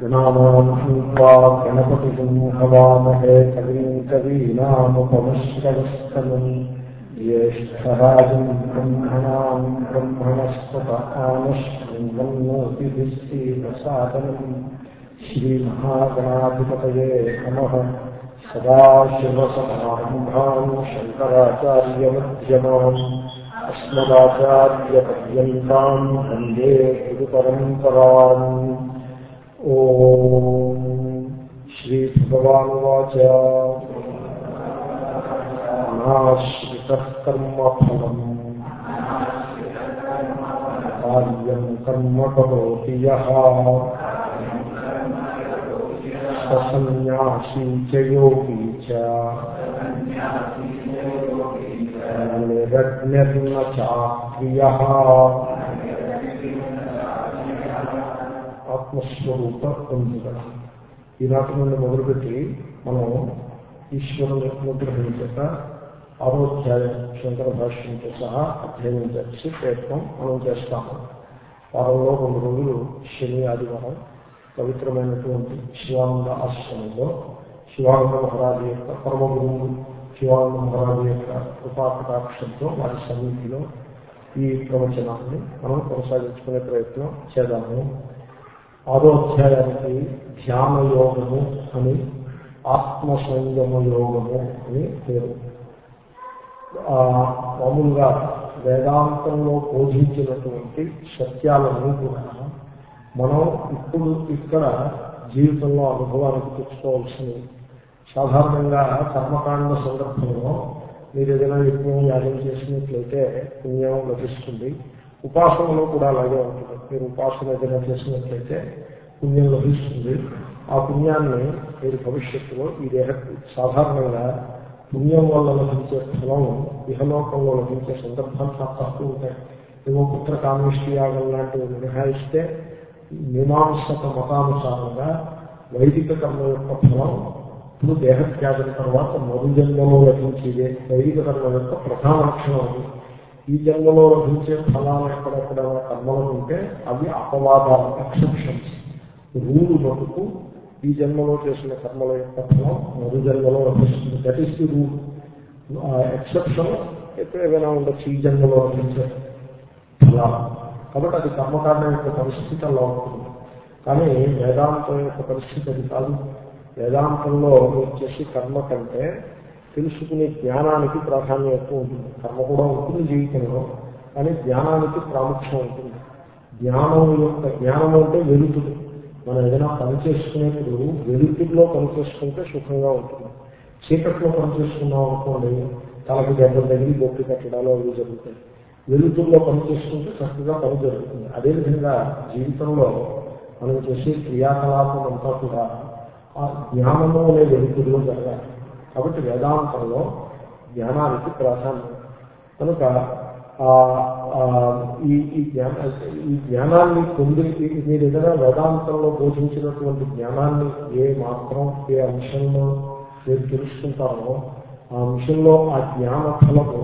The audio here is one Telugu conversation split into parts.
गणानान्त्वा गणपतिम् हवामहे कविम् कवीनामुपमश्रवस्तमम् ज्येष्ठराजम् ब्रह्मणाम् ब्रह्मणस्पत आनश्वन्नोतिभिश्रीप्रसादनम् श्रीमहागणाधिपतये नमः सदाशिवसमारम्भाम् शङ्कराचार्यमध्यमाम् अस्मदाचार्यपर्यन्ताम् वन्दे गुरुपरम्पराम् ॐ श्रीभगवानुवाच अनाश्रितः कर्मफलम् कार्यम् कर्म करोति यः। चोगी च योगी ఆత్మస్వరూప పొందుట ఈనాటి నుండి మొదలుపెట్టి మనం ఈశ్వరుని అనుగ్రహించట ఆరోధ్యాయం శంకర భాష్యంతో సహా అధ్యయనం చేసి ప్రయత్నం మనం చేస్తాము. వారంలో రెండు రోజులు శని ఆదివారం పవిత్రమైనటువంటి శివానంద ఆశ్రమంలో శివానంద మహారాజు యొక్క పరమ గురువు శివానంద మహారాజు యొక్క కృపాకటాక్షంతో వారి సన్నిధిలో ఈ ప్రవచనాన్ని మనం కొనసాగించుకునే ప్రయత్నం చేద్దాము. ఆరో అధ్యాయానికి ధ్యాన యోగము అని ఆత్మ సంయమ యోగము అని పేరు. మామూలుగా వేదాంతంలో బోధించినటువంటి సత్యాలను కూడా మనం ఇప్పుడు ఇక్కడ జీవితంలో అనుభవానికి తెచ్చుకోవాల్సినవి. సాధారణంగా కర్మకాండ సందర్భంలో మీరు ఏదైనా యజ్ఞం యాగం చేసినట్లయితే పుణ్యం లభిస్తుంది. ఉపాసనలో కూడా అలాగే ఉంటుంది. మీరు ఉపాసన ఏదైనా చేసినట్లయితే పుణ్యం లభిస్తుంది ఆ పుణ్యాన్ని మీరు భవిష్యత్తులో ఈ దేహ సాధారణంగా పుణ్యం వల్ల లభించే ఫలం ఇహలోకంలో లభించే సందర్భాలు చాలా తక్కువ ఉంటాయి. ఏవో పుత్ర కామిష్టి యాగం లాంటివి మినహాయిస్తే మీమాంసక మతానుసారంగా వైదిక కర్మ యొక్క ఫలం ఇప్పుడు దేహత్యాగం తర్వాత మరుజన్మలో లభించేదే వైదిక కర్మ యొక్క ప్రధాన లక్షణం అది. ఈ జన్మలో లభించే ఫలాలు ఎక్కడెక్కడ కర్మలు ఉంటే అవి అపవాదాలు ఎక్సెప్షన్స్ రూలు మటుకు ఈ జన్మలో చేసిన కర్మల యొక్క ఫలం మరు జన్మలో లభిస్తుంది. That is the rule exception ఎప్పుడు ఉండొచ్చు ఈ జన్మలో లభించే ఫలాలు. కాబట్టి అది కర్మకాండం యొక్క పరిస్థితి అలా ఉంటుంది. కానీ వేదాంతం యొక్క పరిస్థితి అది కాదు. వేదాంతంలో వచ్చేసి కర్మ కంటే తెలుసుకునే జ్ఞానానికి ప్రాధాన్యం ఎక్కువ ఉంటుంది. కర్మ కూడా ఉంటుంది జీవితంలో కానీ జ్ఞానానికి ప్రాముఖ్యం ఉంటుంది. జ్ఞానం యొక్క జ్ఞానం అంటే వెలుతురు. మనం ఏదైనా పని వెలుతుల్లో వెలుతురులో సుఖంగా ఉంటుంది. చీకట్లో పనిచేసుకున్నాం అనుకోండి తలకి దెబ్బలు తగిలి బొక్కి కట్టడాలు అవి జరుగుతాయి. వెలుతురులో పనిచేసుకుంటే చక్కగా పని జరుగుతుంది. అదేవిధంగా జీవితంలో మనం చేసే క్రియాకలాపం అంతా కూడా ఆ జ్ఞానము అనే వెలుతుల్లో జరగాలి. కాబట్టి వేదాంతంలో జ్ఞానానికి ప్రాధాన్యం కనుక ఈ ఈ జ్ఞాన ఈ జ్ఞానాన్ని పొంది మీరు ఏదైనా వేదాంతంలో బోధించినటువంటి జ్ఞానాన్ని ఏ మాత్రం ఏ అంశంలో మీరు తెలుసుకుంటారో ఆ అంశంలో ఆ జ్ఞాన ఫలము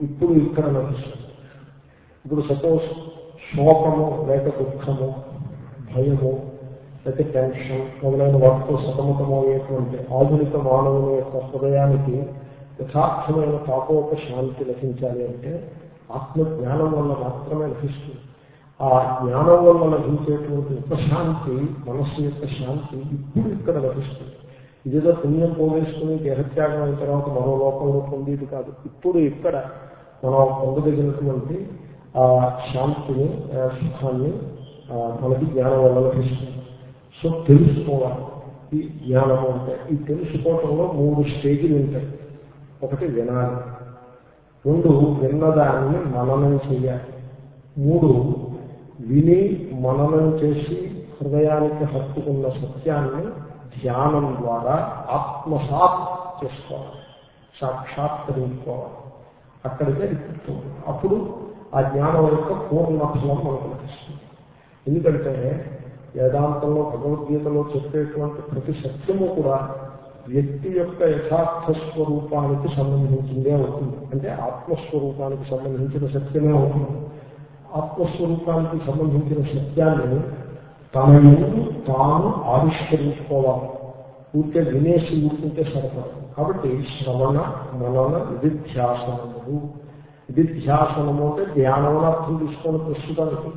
ఇప్పుడు ఇక్కడ లభిస్తుంది. ఇప్పుడు సపోజ్ శోకము లేక దుఃఖము భయము లేకపోతే టెన్షన్ మొదలైన వాటితో సతమతమయ్యేటువంటి ఆధునిక మానవుని యొక్క హృదయానికి యథార్థమైన తాపోక శాంతి లభించాలి అంటే ఆత్మజ్ఞానం వల్ల మాత్రమే లభిస్తుంది. ఆ జ్ఞానం వల్ల లభించేటువంటి ఉపశాంతి మనస్సు యొక్క శాంతి ఇప్పుడు ఇక్కడ లభిస్తుంది. ఇదేదో పుణ్యం పోగేసుకుని దేహత్యాగం అయిన తర్వాత మరో లోకంలో పొందేది కాదు. ఇప్పుడు ఇక్కడ మనం పొందదగినటువంటి ఆ శాంతిని సుఖాన్ని మనకి జ్ఞానం వల్ల లభిస్తుంది. సో తెలుసుకోవాలి. ఈ జ్ఞానము అంటే ఈ తెలుసుకోవటంలో మూడు స్టేజీలు ఉంటాయి. ఒకటి వినాలి. రెండు విన్నదాన్ని మననం చేయాలి. మూడు విని మననం చేసి హృదయానికి హత్తుకున్న సత్యాన్ని ధ్యానం ద్వారా ఆత్మసాత్ చేసుకోవాలి. సాక్షాత్కరించుకోవాలి అక్కడికే అప్పుడు ఆ జ్ఞానం యొక్క పూర్ణ ఫలం మనకు లభిస్తుంది. ఎందుకంటే వేదాంతంలో భగవద్గీతలో చెప్పేటువంటి ప్రతి సత్యము కూడా వ్యక్తి యొక్క యథార్థ స్వరూపానికి సంబంధించిందే అవుతుంది. అంటే ఆత్మస్వరూపానికి సంబంధించిన సత్యమే అవుతుంది. ఆత్మస్వరూపానికి సంబంధించిన సత్యాన్ని తన తాను ఆవిష్కరించుకోవాలి. పూర్తిగా వినేసి ఊరుకుంటే సరిపడదు. కాబట్టి శ్రవణ మనన నిధిధ్యాసనములు నిధిధ్యాసనము అంటే ధ్యానం అర్థం తీసుకొని ప్రస్తుతానికి.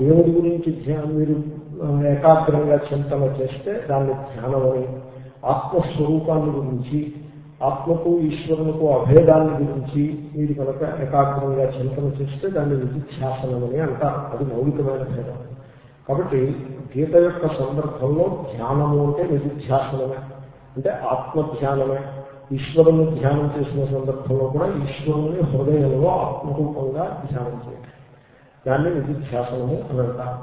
దేవుడి గురించి ధ్యానం మీరు ఏకాగ్రంగా చింతన చేస్తే దాన్ని ధ్యానమని ఆత్మస్వరూపాన్ని గురించి ఆత్మకు ఈశ్వరునికి అభేదాన్ని గురించి మీరు కనుక ఏకాగ్రంగా చింతన చేస్తే దాన్ని విధిధ్యాసనమని అంటారు. అది మౌలికమైన భేదం. కాబట్టి గీత యొక్క సందర్భంలో ధ్యానము అంటే నిధిధ్యాసనమే అంటే ఆత్మ ధ్యానమే ఈశ్వరుని ధ్యానం చేసిన సందర్భంలో కూడా ఈశ్వరుని హృదయంలో ఆత్మరూపంగా ధ్యానం చేయడం దాన్ని నిధిధ్యాసనము అని అంటారు.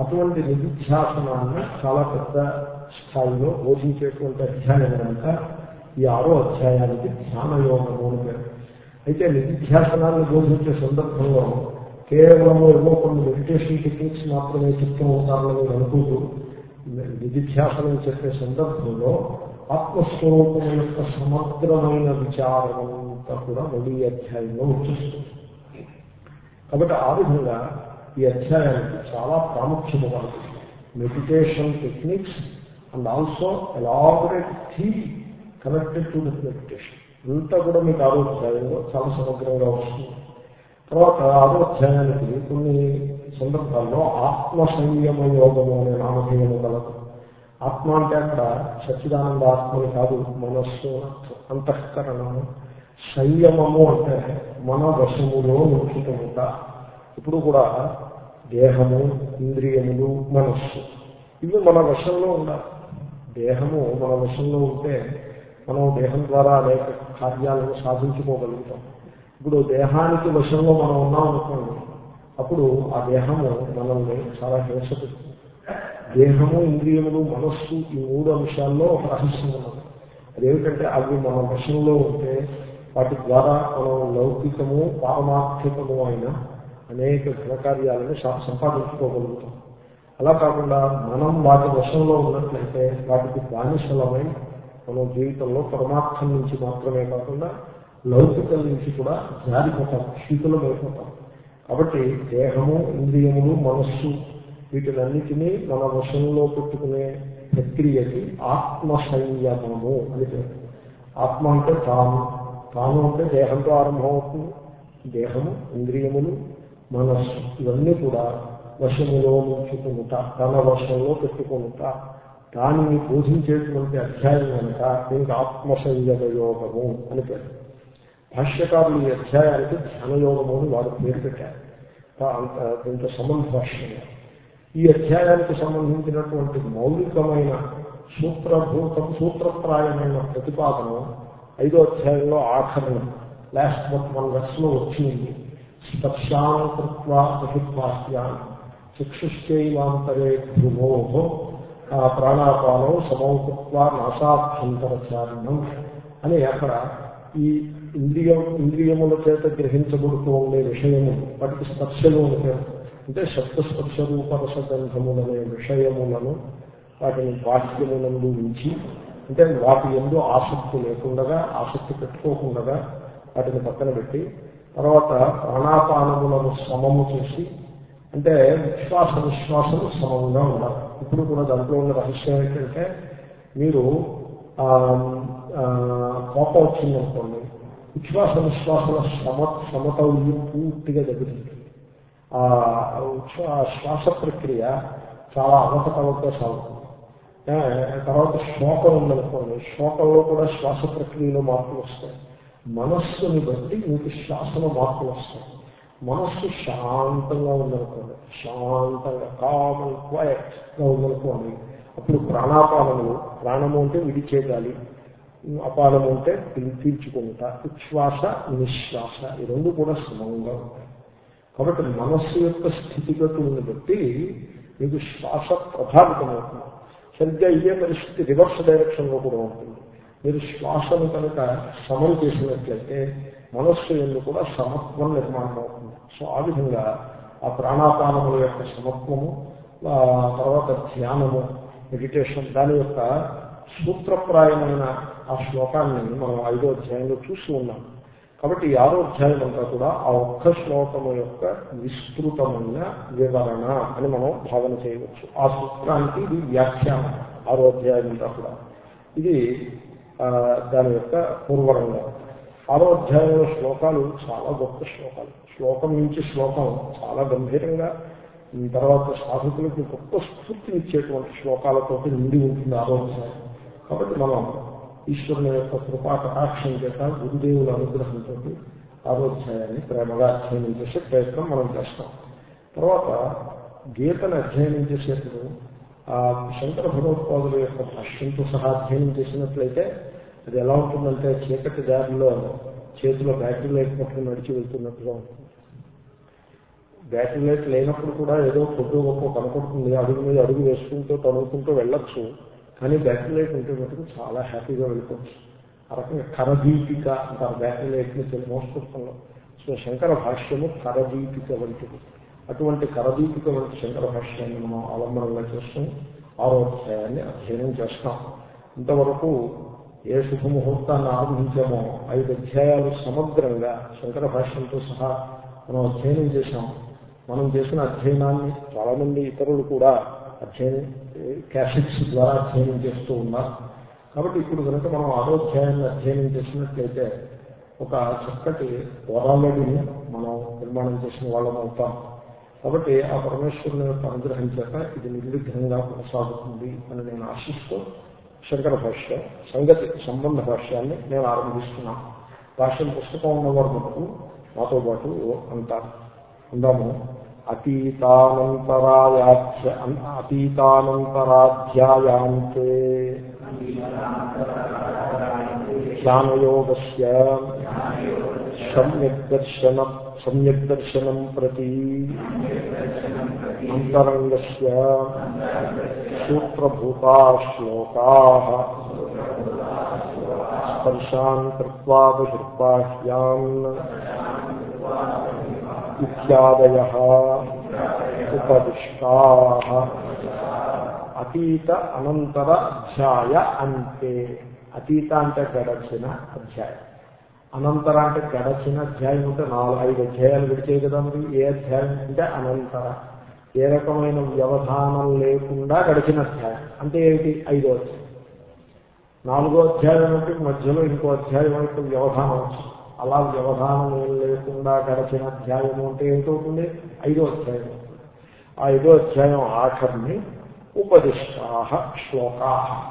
అటువంటి నిధిధ్యాసనాన్ని చాలా పెద్ద స్థాయిలో బోధించేటువంటి అధ్యాయం కనుక ఈ ఆరో అధ్యాయానికి ధ్యాన యోగము అని పేరు. అయితే నిధిధ్యాసనాన్ని బోధించే సందర్భంలో కేవలం ఏమో కొన్ని మెడిటేషన్ టెక్నిక్స్ మాత్రమే చెప్తూ ఉంటారని అనుకుంటూ నిధిధ్యాసనం చెప్పే సందర్భంలో ఆత్మస్వరూపం యొక్క సమగ్రమైన విచారం అంతా కూడా మళ్ళీ అధ్యాయంలో వచ్చేస్తుంది. కాబట్టి ఆ విధంగా ఈ అధ్యాయానికి చాలా ప్రాముఖ్యత కలదు meditation techniques and also elaborate theme connected to this meditation అంతా కూడా మీకు ఆరో అధ్యాయంలో చాలా సమగ్రంగా వస్తుంది. తర్వాత ఆరో అధ్యాయానికి కొన్ని సందర్భాల్లో ఆత్మ సంయమ యోగము అనే నామధేయము కలదు. ఆత్మ అంటే అక్కడ సచ్చిదానంద ఆత్మని కాదు మనస్సు అంతఃకరణము సంయమము అంటే మన వశములో ఉంచుకుంటా ఇప్పుడు కూడా దేహము ఇంద్రియములు మనస్సు ఇవి మన వశంలో ఉండాలి. దేహము మన వశంలో ఉంటే మనం దేహం ద్వారా అనేక కార్యాలను సాధించుకోగలుగుతాం. ఇప్పుడు దేహానికి వశంలో మనం ఉన్నాం అనుకోండి అప్పుడు ఆ దేహము మనల్ని చాలా హింస పెడుతుంది దేహము ఇంద్రియములు మనస్సు ఈ మూడు అంశాల్లో ఒక రహస్యం ఉన్నది. అదేమిటంటే అవి మన వశంలో ఉంటే వాటి ద్వారా మనం లౌకికము పారమార్థికము అయిన అనేక ఘనకార్యాలను సంపాదించుకోగలుగుతాం. అలా కాకుండా మనం వాటి వశంలో ఉన్నట్లయితే వాటికి బానిసలమై మనం జీవితంలో పరమార్థం నుంచి మాత్రమే కాకుండా లౌకికం నుంచి కూడా జారిపోతాం శీతలం అయిపోతాం కాబట్టి దేహము ఇంద్రియములు మనస్సు వీటినన్నిటినీ మన వశంలో పెట్టుకునే ప్రక్రియకి ఆత్మ సంయమము అని పేరు. ఆత్మ అంటే తాను ప్రాణం అంటే దేహంతో ఆరంభమవుతుంది. దేహము ఇంద్రియములు మనస్సు ఇవన్నీ కూడా వశములో ఉంచుకుంటా తన వశంలో పెట్టుకుంటా. దానిని బోధించేటువంటి అధ్యాయం కనుక దీనికి ఆత్మ యోగము అని పేరు. భాష్యకారులు ఈ అధ్యాయానికి ధ్యానయోగము అని వారు పేరు పెట్టారు. అంత- దీంతో సంబంధ భాష్యం ఈ అధ్యాయానికి సంబంధించినటువంటి మౌలికమైన సూత్రభూతం సూత్రప్రాయమైన ప్రతిపాదన ఐదో అధ్యాయంలో ఆఖరణ లాస్ట్ బట్ వన్ వెర్స్లో వచ్చింది. స్పర్శాన్ కృత్వా బహిర్బాహ్యాన్ చక్షుశ్చైవాంతరే భ్రువో ప్రాణాపానం సమౌకృత్వా నాశాభ్యంతరచారణం అని అక్కడ ఈ ఇంద్రియం ఇంద్రియముల చేత గ్రహించబడుతూ ఉండే విషయము వాటికి స్పర్శలు అని అంటే శబ్దస్పర్శ రూపరసగంధములనే విషయములను వాటిని బాహ్యములందు ఉంచి అంటే వాటి ఎందు ఆసక్తి లేకుండా ఆసక్తి పెట్టుకోకుండా వాటిని పక్కన పెట్టి తర్వాత ప్రాణాపానములను సమము చేసి అంటే విశ్వాస విశ్వాసము సమంగా ఉండాలి. ఇప్పుడు కూడా దాంట్లో ఉన్న రహస్యం ఏంటంటే మీరు కోపం వచ్చిందనుకోండి విశ్వాస విశ్వాసాల సమ సమతౌల్యం పూర్తిగా దెబ్బతింటుంది. ఆ శ్వాస ప్రక్రియ చాలా అవకతవకగా సాగుతుంది. తర్వాత శ్లోకం ఉందనుకోండి. శ్లోకంలో కూడా శ్వాస ప్రక్రియలో మార్పులు వస్తాయి. మనస్సుని బట్టి మీకు శ్వాసలో మార్పులు వస్తాయి. మనస్సు శాంతంగా ఉందనుకోండి. శాంతంగా కామన్ క్వయట్గా ఉందనుకోండి. అప్పుడు ప్రాణాపానములు ప్రాణము అంటే విడిచేయాలి అపానము అంటే పీ- పీల్చుకుంటా ఉచ్ఛ్వాస నిశ్వాస ఈ రెండు కూడా సమంగా ఉంటాయి. కాబట్టి మనస్సు యొక్క స్థితిగతులను బట్టి మీకు శ్వాస ప్రభావితమవుతుంది. సరిగ్గా ఇదే పరిస్థితి రివర్స్ డైరెక్షన్లో కూడా ఉంటుంది. మీరు శ్వాసను కనుక సమం చేసినట్లయితే మనస్సు ఎందు కూడా సమత్వం నిర్మాణం అవుతుంది. సో ఆ విధంగా ఆ ప్రాణాపానముల యొక్క సమత్వము తర్వాత ధ్యానము మెడిటేషన్ దాని యొక్క సూత్రప్రాయమైన ఆ శ్లోకాన్ని మనం ఐదో అధ్యాయంలో చూసి ఉన్నాం. కాబట్టి ఈ ఆరో అధ్యాయం అంతా కూడా ఆ ఒక్క శ్లోకము యొక్క విస్తృతమైన వివరణ అని మనం భావన చేయవచ్చు. ఆ సూత్రానికి ఇది వ్యాఖ్యానం ఆరో అధ్యాయం అంతా కూడా. ఇది దాని యొక్క పూర్వరంగం. ఆరో అధ్యాయంలో శ్లోకాలు చాలా గొప్ప శ్లోకాలు. శ్లోకం నుంచి శ్లోకం చాలా గంభీరంగా తర్వాత సాధకులకు గొప్ప స్ఫూర్తినిచ్చేటువంటి శ్లోకాలతో నిండి ఉంటుంది ఆరో అధ్యాయం. కాబట్టి మనం ఈశ్వరుని యొక్క కృపా కటాక్షం చేత గురుదేవుల అనుగ్రహంతో ఆరోధ్యాయాన్ని ప్రేమగా అధ్యయనం చేసే ప్రయత్నం మనం చేస్తాం. తర్వాత గీతను అధ్యయనం చేసేప్పుడు ఆ శంకర భగవత్పాదుల యొక్క భాష్యంతో సహా అధ్యయనం చేసినట్లయితే అది ఎలా ఉంటుందంటే చీకటి దారిలో చేతిలో బ్యాటరీ లైట్ పట్టుకుని నడిచి వెళ్తున్నట్టుగా ఉంటుంది. బ్యాటరీ లైట్ లేనప్పుడు కూడా ఏదో కొద్ది గొప్ప కనపడుతుంది. అడుగు మీద అడుగు వేసుకుంటూ తనుకుంటూ వెళ్ళొచ్చు. కానీ బ్యాటరీ లైట్ ఉంటే మటుకు చాలా హ్యాపీగా వెళ్ళిపోవచ్చు. ఆ రకంగా కరదీపిక అంటారు బ్యాటరీ లైట్ని ని మోసపుస్తకంలో సో శంకర భాష్యము కరదీపిక వంటిది. అటువంటి కరదీపిక వంటి శంకర భాష్యాన్ని మనం అవలంబనంగా చేసుకుని ఆరోధ్యాయాన్ని అధ్యయనం చేస్తాం. ఇంతవరకు ఏ శుభముహూర్తాన్ని ఆరంభించామో ఐదు అధ్యాయాలు సమగ్రంగా శంకర భాష్యంతో సహా మనం అధ్యయనం చేశాం. మనం చేసిన అధ్యయనాన్ని చాలామంది ఇతరులు కూడా క్యాసెట్స్ ద్వారా అధ్యయనం చేస్తూ ఉన్నారు కాబట్టి ఇప్పుడు కనుక మనం ఆరోధ్యాయాన్ని అధ్యయనం చేసినట్లయితే ఒక చక్కటి వరాలడిని మనం నిర్మాణం చేసిన వాళ్ళం అవుతాం. కాబట్టి ఆ పరమేశ్వరుని యొక్క అనుగ్రహం చేత ఇది నిర్విఘ్నంగా కొనసాగుతుంది అని నేను ఆశిస్తూ శంకర భాష్య సంగతి సంబంధ భాష్యాన్ని నేను ఆరంభిస్తున్నాను భాష్యం పుస్తకం ఉన్నవారు మటుకు మాతో పాటు అంటారు. అందాము అతీతానంతరాయాధ్య అతీతానంతరాధ్యాయాంతే ధ్యానయోగస్య సమ్యగ్దర్శన సమ్యగ్దర్శనం ప్రతి అంతరంగస్య సూత్రభూతా శ్లోకా స్పర్శాన్ కృత్వా బహిర్బాహ్యాన్ ఇత్యాదయ ఉపదిష్టా అతీత అనంతర అధ్యాయ అంతే అతీత అంటే గడచిన అధ్యాయం అనంతర అంటే గడచిన అధ్యాయం అంటే నాలుగు ఐదు అధ్యాయాలు విడిచే కదా మరి ఏ అధ్యాయం అంటే అనంతర ఏ రకమైన వ్యవధానం లేకుండా గడిచిన అధ్యాయం అంటే ఏమిటి ఐదో అధ్యాయం నాలుగో అధ్యాయం అంటే మధ్యలో ఇంకో అధ్యాయం యొక్క వ్యవధానం వచ్చింది అలా వ్యవధానం ఏం లేకుండా గడచిన అధ్యాయం అంటే ఏమిటవుతుంది? ఐదో అధ్యాయం ఆ ఐదో అధ్యాయం ఆఖరిని ఉపదిష్టా శ్లోకా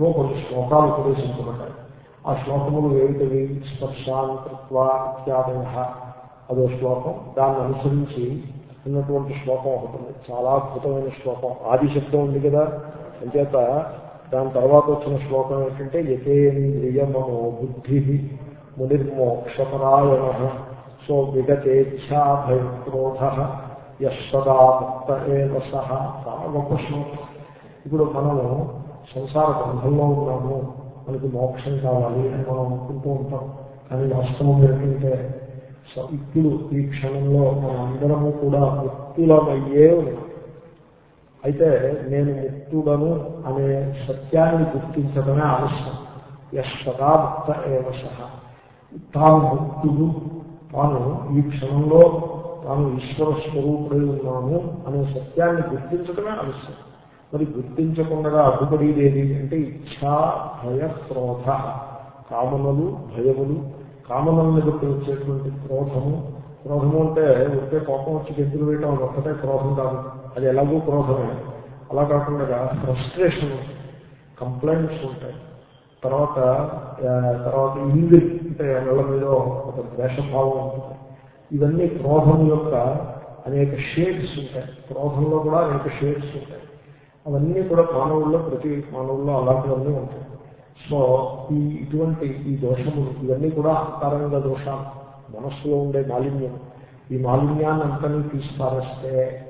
కొన్ని శ్లోకాలు ఉపదేశించబడ్డాయి. ఆ శ్లోకములు ఏమిటవి? స్పర్శాన్ కృత్వా ఇత్యాదయ అదో శ్లోకం. దాన్ని అనుసరించి ఉన్నటువంటి శ్లోకం ఒకటి చాలా అద్భుతమైన శ్లోకం. ఆది శబ్దం ఉంది కదా. అంచేత దాని తర్వాత వచ్చిన శ్లోకం ఏంటంటే యతేంద్రియమనో బుద్ధి మునిర్మోక్షపరాయణ సో విగతేచ్ఛా భయక్రోధ యశదా ముక్త ఏవ సహ చాలా గొప్ప శ్లోకం ఇప్పుడు మనము సంసార బంధంలో ఉన్నాము మనకి మోక్షం కావాలి అని మనం అనుకుంటూ ఉంటాం. కానీ వాస్తవం ఏంటంటే ఇప్పుడు ఈ క్షణంలో మనందరము కూడా ముక్తులమయ్యే ఉన్నాం. అయితే నేను ముక్తుడను అనే సత్యాన్ని గుర్తించడమే ఆలస్యం. యశ్వదా ముక్త ఏవ సహ. తాను భక్తుడు తాను ఈ క్షణంలో తాను ఈశ్వర స్వరూపుడై ఉన్నాను అనే సత్యాన్ని గుర్తించడమే అవసరం మరి గుర్తించకుండా అడ్డుపడేది ఏది అంటే ఇచ్ఛా భయ క్రోధ. కామనలు భయములు కామనల్ని బట్టి వచ్చేటువంటి క్రోధము. క్రోధము అంటే ఒకే కోపం వచ్చి గెంతులు వేయటం అది ఒక్కటే క్రోధం కాదు. అది ఎలాగూ క్రోధమే. అలా కాకుండా ఫ్రస్ట్రేషన్ కంప్లైంట్స్ ఉంటాయి. తర్వాత తర్వాత ఇంగిల్ అంటే నెల మీద ఒక ద్వేషభావం ఉంటుంది. ఇవన్నీ క్రోధం యొక్క అనేక షేడ్స్ ఉంటాయి. క్రోధంలో కూడా అనేక షేడ్స్ ఉంటాయి. అవన్నీ కూడా మానవుల్లో ప్రతి మానవుల్లో అలాంటివన్నీ ఉంటాయి. సో ఈ ఇటువంటి ఈ దోషములు ఇవన్నీ కూడా అంతరంగ దోషాలు. మనస్సులో ఉండే మాలిన్యం. ఈ మాలిన్యాన్ని అంతని తీసిపారేస్తే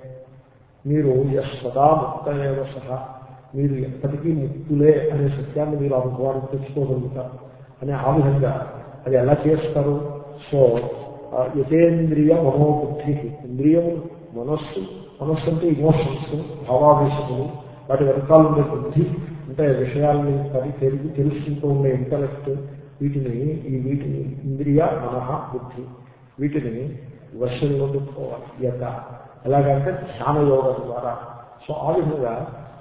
మీరు ఎస్ సదా ముక్తయేవ సహా. మీరు ఎప్పటికీ ముక్తులే అనే సత్యాన్ని మీరు అనుభవానికి తెచ్చుకోగలుగుతారు అనే ఆ విధంగా అది ఎలా చేస్తారు? సో యతేంద్రియ మనోబుద్ధి ఇంద్రియము మనస్సు మనస్సు అంటే ఇమోషన్స్ భావావేశములు వాటి వెనకాల ఉండే బుద్ధి అంటే విషయాల్ని పరి తెలిసి తెలుసుకుంటూ ఉండే ఇంటలెక్ట్ వీటిని ఈ వీటిని ఇంద్రియ మనహ బుద్ధి వీటిని వర్షంలో పెట్టుకోవాలి యత. ఎలాగంటే ధ్యాన యోగం ద్వారా. సో ఆ విధంగా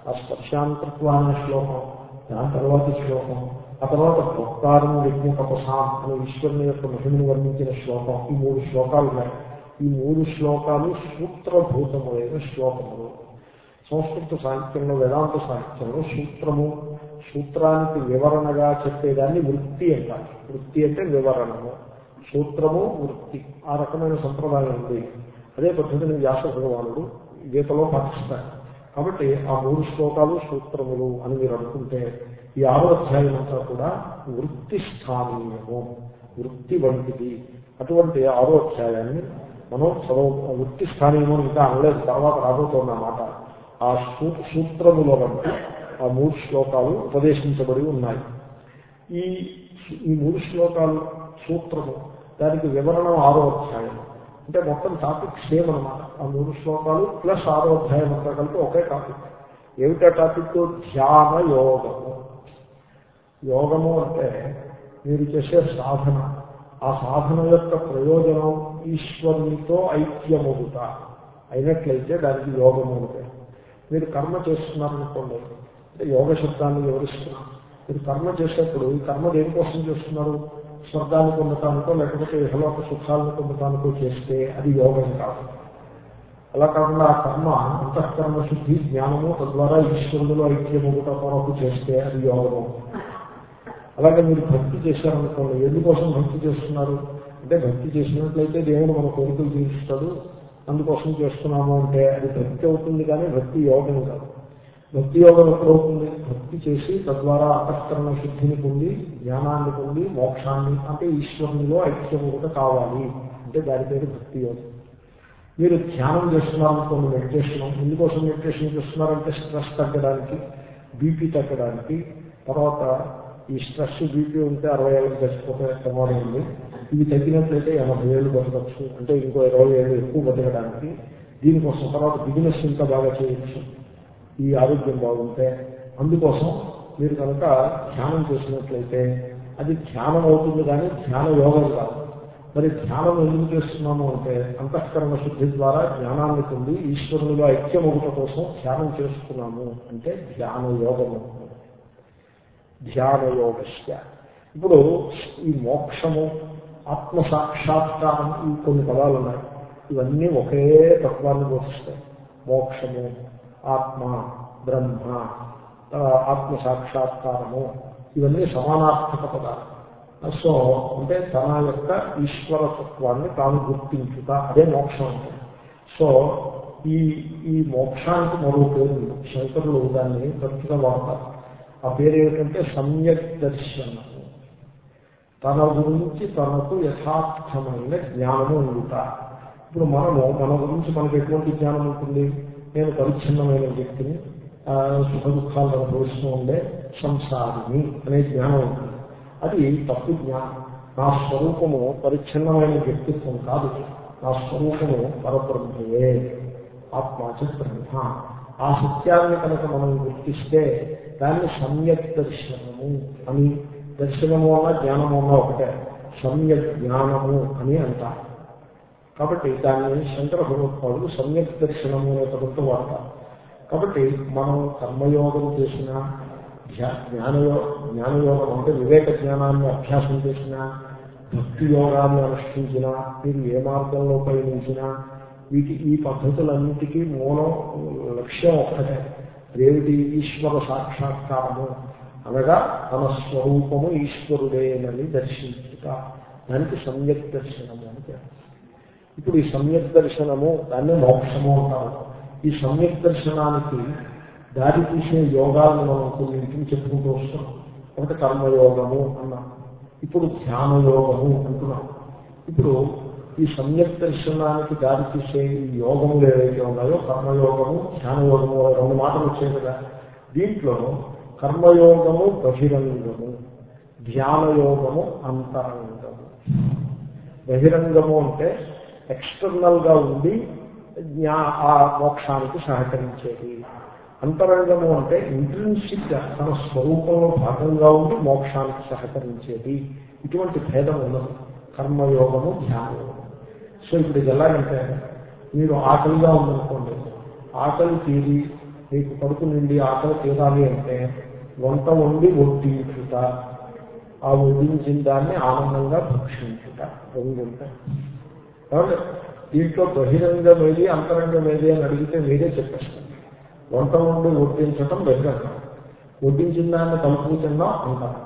ఆ స్పర్శాంతత్వ శ్లోకం దాని తర్వాత శ్లోకం ఆ తర్వాత భక్తారం యజ్ఞ తపసాం అనే ఈశ్వరుని యొక్క మహిమను వర్ణించిన శ్లోకం. ఈ మూడు శ్లోకాలు ఉన్నాయి. ఈ మూడు శ్లోకాలు సూత్రభూతములైన శ్లోకములు. సంస్కృత సాహిత్యంలో వేదాంత సాహిత్యంలో సూత్రము సూత్రానికి వివరణగా చెప్పేదాన్ని వృత్తి అంటారు. వృత్తి అంటే వివరణము. సూత్రము వృత్తి. ఆ రకమైన సంప్రదాయం ఉంది. అదే పద్ధతిని వ్యాస భగవానుడు గీతలో పాటిస్తారు. కాబట్టి ఆ మూడు శ్లోకాలు సూత్రములు అని మీరు అనుకుంటే ఈ ఆరో అధ్యాయం అంతా కూడా వృత్తి స్థానీయము వృత్తి వంటిది. అటువంటి ఆరో అధ్యాయాన్ని మనం చదవ వృత్తి స్థానీయము ఇంకా అనలేదు తర్వాత రాబోతున్న ఆ సూ సూత్రముల వంటి ఆ మూడు శ్లోకాలు ఉపదేశించబడి ఉన్నాయి. ఈ ఈ మూడు శ్లోకాలు సూత్రము దానికి వివరణం ఆరో అధ్యాయం. అంటే మొత్తం టాపిక్ సేమ్ అనమాట ఆ మూడు శ్లోకాలు ప్లస్ ఆరో అధ్యాయం అంతా కలిపి ఒకే టాపిక్ ఏమిటా టాపిక్ ధ్యాన యోగము. యోగము అంటే మీరు చేసే సాధన. ఆ సాధన యొక్క ప్రయోజనం ఈశ్వరునితో ఐక్యమవుట అయినట్లయితే దానికి యోగము అంటే మీరు కర్మ చేస్తున్నారనుకోండి అంటే యోగ శబ్దాన్ని వివరిస్తున్నారు మీరు కర్మ చేసేప్పుడు ఈ కర్మ దేనికోసం చేస్తున్నారు? స్వర్గాన్ని పొందటానికో లేకపోతే ఇహలోక సుఖాలను పొందటానికో చేస్తే అది యోగం కాదు. అలా కాకుండా ఆ కర్మ అంతఃకర్మ శుద్ధి జ్ఞానము తద్వారా ఈశ్వరులో ఐక్యముగుట కొరకు చేస్తే అది యోగము. అలాగే మీరు భక్తి చేశారనుకోండి ఎందుకోసం భక్తి చేస్తున్నారు? అంటే భక్తి చేసినట్లయితే దేవుడు మన కోరికలు తీరుస్తాడు. అందుకోసం చేస్తున్నాము అంటే అది భక్తి అవుతుంది కానీ భక్తి యోగం కాదు. భక్తి యోగం ఎప్పుడవుతుంది భక్తి చేసి తద్వారా అంతఃకరణ శుద్ధిని పొంది జ్ఞానాన్ని పొంది మోక్షాన్ని అంటే ఈశ్వరునిలో ఐక్యం కూడా కావాలి. అంటే దాని పేరు భక్తి యోగం. మీరు ధ్యానం చేస్తున్నారనుకోండి మెడిటేషన్ ఎందుకోసం మెడిటేషన్ చేస్తున్నారంటే స్ట్రెస్ తగ్గడానికి బీపీ తగ్గడానికి తర్వాత ఈ స్ట్రెస్ బీపీ ఉంటే అరవై ఏళ్ళు చచ్చిపోతే ప్రమాదం ఉంది. ఇవి తగ్గినట్లయితే ఎనభై ఏళ్ళు బతకచ్చు అంటే ఇంకో ఇరవై ఏళ్ళు ఎక్కువ బతకడానికి దీనికోసం తర్వాత బిజినెస్ ఇంకా బాగా చేయొచ్చు. ఈ ఆరోగ్యం బాగుంటే అందుకోసం మీరు కనుక ధ్యానం చేసినట్లయితే అది ధ్యానం అవుతుంది కానీ ధ్యాన యోగం కాదు. మరి ధ్యానం ఎందుకు చేస్తున్నాము అంటే అంతఃకరణ శుద్ధి ద్వారా జ్ఞానాన్ని పొంది ఈశ్వరునిలో ఐక్యమగుట కోసం ధ్యానం చేస్తున్నాము అంటే ధ్యాన యోగం ధ్యాన యోగస్య. ఇప్పుడు ఈ మోక్షము ఆత్మ సాక్షాత్కారం ఈ కొన్ని పదాలు ఉన్నాయి ఇవన్నీ ఒకే తత్వాన్ని బోధిస్తాయి. మోక్షము ఆత్మ బ్రహ్మ ఆత్మ సాక్షాత్కారము ఇవన్నీ సమానార్థక పదాలు. సో అంటే తన యొక్క ఈశ్వరతత్వాన్ని తాను గుర్తించుట అదే మోక్షం అంటే. సో ఈ ఈ మోక్షానికి మరో పేరు శంకరులు దాన్ని తరచుగా వాడతారు. ఆ పేరు ఏమిటంటే సమ్యక్ దర్శనము. తన గురించి తనకు యథార్థమైన జ్ఞానము ఉండుట. ఇప్పుడు మనము మన గురించి మనకు ఎటువంటి జ్ఞానం ఉంటుంది? నేను పరిచ్ఛిన్నమైన వ్యక్తిని సుఖ దుఃఖాలను అనుభవిస్తూ ఉండే సంసారిని అనే జ్ఞానం ఉంటుంది అది తప్పు జ్ఞానం. నా స్వరూపము పరిచ్ఛిన్నమైన వ్యక్తిత్వం కాదు. నా స్వరూపము పరబ్రహ్మయే. ఆత్మాచ బ్రహ్మ. ఆ సత్యాన్ని కనుక మనం గుర్తిస్తే దాన్ని సమ్యక్ దర్శనము అని. దర్శనము అన్న జ్ఞానము అన్న ఒకటే. సమ్యక్ జ్ఞానము అని అంటారు. కాబట్టి దానిని శంకర భగవత్పాదులు సమ్యక్ దర్శనము అనే పదంతో వాడతారు. కాబట్టి మనం కర్మయోగం చేసినా జ్ఞానయో జ్ఞానయోగం అంటే వివేక జ్ఞానాన్ని అభ్యాసం చేసినా భక్తి యోగాన్ని అనుష్ఠించినా మీరు ఏ మార్గంలో పయనించినా వీటి ఈ పద్ధతులన్నిటికీ మూలం లక్ష్యం ఒక్కటే. అదేమిటి ఈశ్వర సాక్షాత్కారము. అనగా తన స్వరూపము ఈశ్వరుడేనని దర్శించుట. దానికి సమ్యక్ దర్శనము అని పేరు. ఇప్పుడు ఈ సమ్యక్ దర్శనము దాన్ని మోక్షము అంటారు. ఈ సమ్యక్ దర్శనానికి దారి తీసే యోగాలను మనం కొన్నింటిని చెప్పుకుంటూ వస్తున్నాం ఒకటి కర్మయోగము అన్నాం. ఇప్పుడు ధ్యాన యోగము అంటున్నాం. ఇప్పుడు ఈ సమ్యక్ దర్శనానికి దారి తీసే ఈ యోగములు ఏవైతే ఉన్నాయో కర్మయోగము ధ్యానయోగము రెండు మాటలు వచ్చాయి కదా. దీంట్లో కర్మయోగము బహిరంగము ధ్యాన యోగము అంతరంగము. బహిరంగము అంటే ఎక్స్టర్నల్గా ఉండి జ్ఞా ఆ మోక్షానికి సహకరించేది. అంతరంగము అంటే ఇంట్రెన్సిక్గా తన స్వరూపంలో భాగంగా ఉండి మోక్షానికి సహకరించేది. ఇటువంటి భేదం ఉన్నది కర్మయోగము ధ్యానయోగము సో ఇప్పుడు ఇది ఎలాగంటే మీరు ఆకలిగా ఉందనుకోండి ఆకలి తీరి మీకు కడుపు నిండి ఆకలి తీరాలి అంటే వంట వండి వడ్డించుట ఆ వడ్డించిన దాన్ని ఆనందంగా భక్షించుట రెండు ఉంటాయి దీంట్లో బహిరంగం ఏది అంతరంగం ఏది అని అడిగితే మీరే చెప్పేస్తారు వంట వండి వడ్డించటం బహిరంగం. వడ్డించిన దాన్ని కలుపు తిన్నాం అంటారు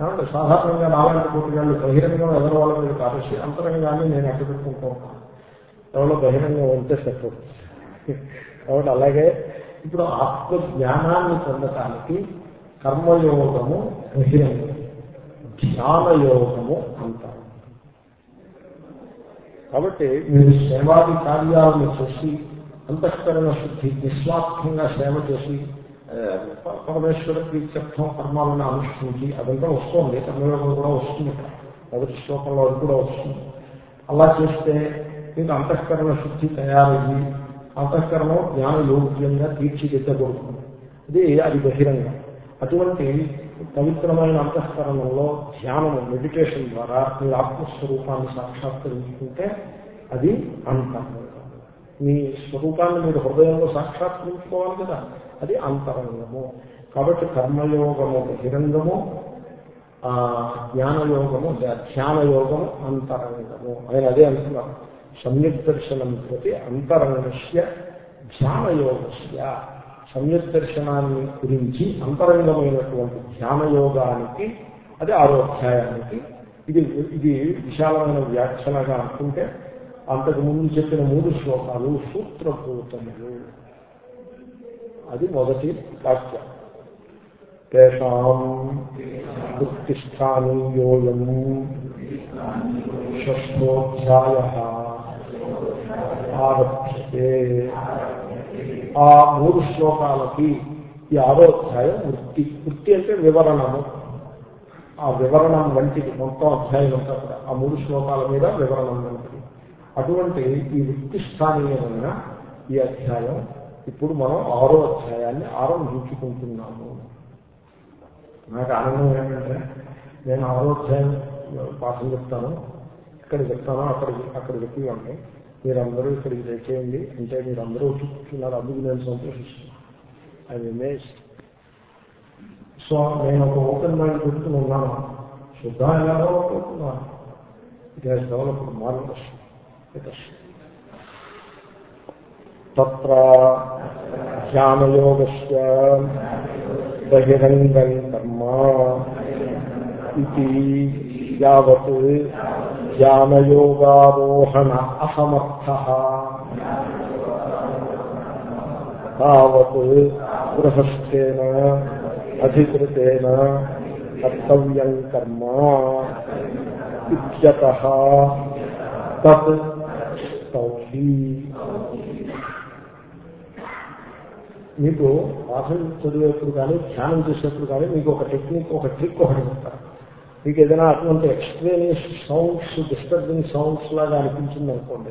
ఏమంటే సాధారణంగా నాలాంటి పోటీగాళ్ళు బహిరంగం ఎదరు వాళ్ళ మీద కారేసి అంతరంగాన్ని నేను అడ్డు పెట్టుకుంటూ ఉంటాను ఎవరో బహిరంగం ఉంటే సరిపోతుంది కాబట్టి అలాగే ఇప్పుడు ఆత్మ జ్ఞానాన్ని పొందటానికి కర్మయోగము బహిరంగం. ధ్యానయోగము అంటారు కాబట్టి మీరు సేవాది కార్యాలను చేసి అంతఃకరణ శుద్ధి నిస్వార్థంగా సేవ చేసి పరమేశ్వర ప్రీత్యర్థం కర్మాలను అనుష్ఠించి అదంతా వస్తుంది. కర్మయోగం కూడా వస్తుంది మొదటి శ్లోకంలో అది కూడా వస్తుంది. అలా చేస్తే మీకు అంతఃకరణ శుద్ధి తయారయ్యి అంతఃకరణం జ్ఞాన యోగ్యంగా తీర్చిదిద్దబడుతుంది. ఇది అది బహిరంగం. అటువంటి పవిత్రమైన అంతఃకరణంలో ధ్యానము మెడిటేషన్ ద్వారా మీ ఆత్మస్వరూపాన్ని సాక్షాత్కరించుకుంటే అది అంతరంగం మీ స్వరూపాన్ని మీరు హృదయంలో సాక్షాత్కరించుకోవాలి కదా అది అంతరంగము. కాబట్టి కర్మయోగము బహిరంగము ఆ జ్ఞానయోగము ధ్యానయోగము అంతరంగము. ఆయన అదే అంటున్నారు సమ్యక్ దర్శనం ప్రతి అంతరంగస్య ధ్యానయోగస్య. సమ్యక్ దర్శనాన్ని గురించి అంతరంగమైనటువంటి ధ్యానయోగానికి అది ఆరో అధ్యాయానికి ఇది ఇది విశాలమైన వ్యాఖ్యలుగా అనుకుంటే అంతకుముందు చెప్పిన మూడు శ్లోకాలు సూత్రభూతములు. అది మొదటి వాక్యం. తేషాం వృత్తిస్థానీయోయం షష్ఠోధ్యాయ ఆరభ్యతే. ఆ మూడు శ్లోకాలకి ఈ ఆరో అధ్యాయం వృత్తి. వృత్తి అంటే వివరణము. ఆ వివరణం వంటిది. మొత్తం అధ్యాయం అంతా కూడా. ఆ మూడు శ్లోకాల మీద వివరణం వంటిది. అటువంటి ఈ వృత్తి స్థానీయమైన ఈ అధ్యాయం ఇప్పుడు మనం ఆరో అధ్యాయాన్ని ఆరంభించుకుంటున్నాము. నాకు ఆనందం ఏంటంటే నేను ఆరో అధ్యాయం పాఠం చెప్తాను. ఇక్కడ చెప్తాను అక్కడికి అక్కడ చెప్పివ్వండి మీరందరూ ఇక్కడికి తెచ్చేయండి అంటే మీరందరూ వచ్చి కూర్చున్నారు అందుకు నేను సంతోషిస్తున్నాను. ఐ ఇమేజ్ సో నేను ఒక ఓపెన్ మైండ్ పెట్టుకుని ఉన్నాను. శుద్ధం ఎలా డెవలప్ అవుతున్నాను ఇట్ హ్యాస్ డెవలప్డ్ మార్వలస్ తత్ర ధ్యానయోగస్య బహిరంగం కర్మ ఇది యావత్ జ్ఞానయోగారోహణ అసమర్థ. తావత్ గృహస్థేన అధికృతేన కర్తవ్యం కర్మ ఇత్యత. తత్ స్తౌహి. మీకు పాఠం చదివేప్పుడు కానీ ధ్యానం చేసేప్పుడు కానీ మీకు ఒక టెక్నిక్ ఒక ట్రిక్ ఒకటి చెప్తారు మీకు ఏదైనా అటువంటి ఎక్స్ట్రేనియస్ సౌండ్స్ డిస్టర్బింగ్ సౌండ్స్ లాగా అనిపించింది అనుకోండి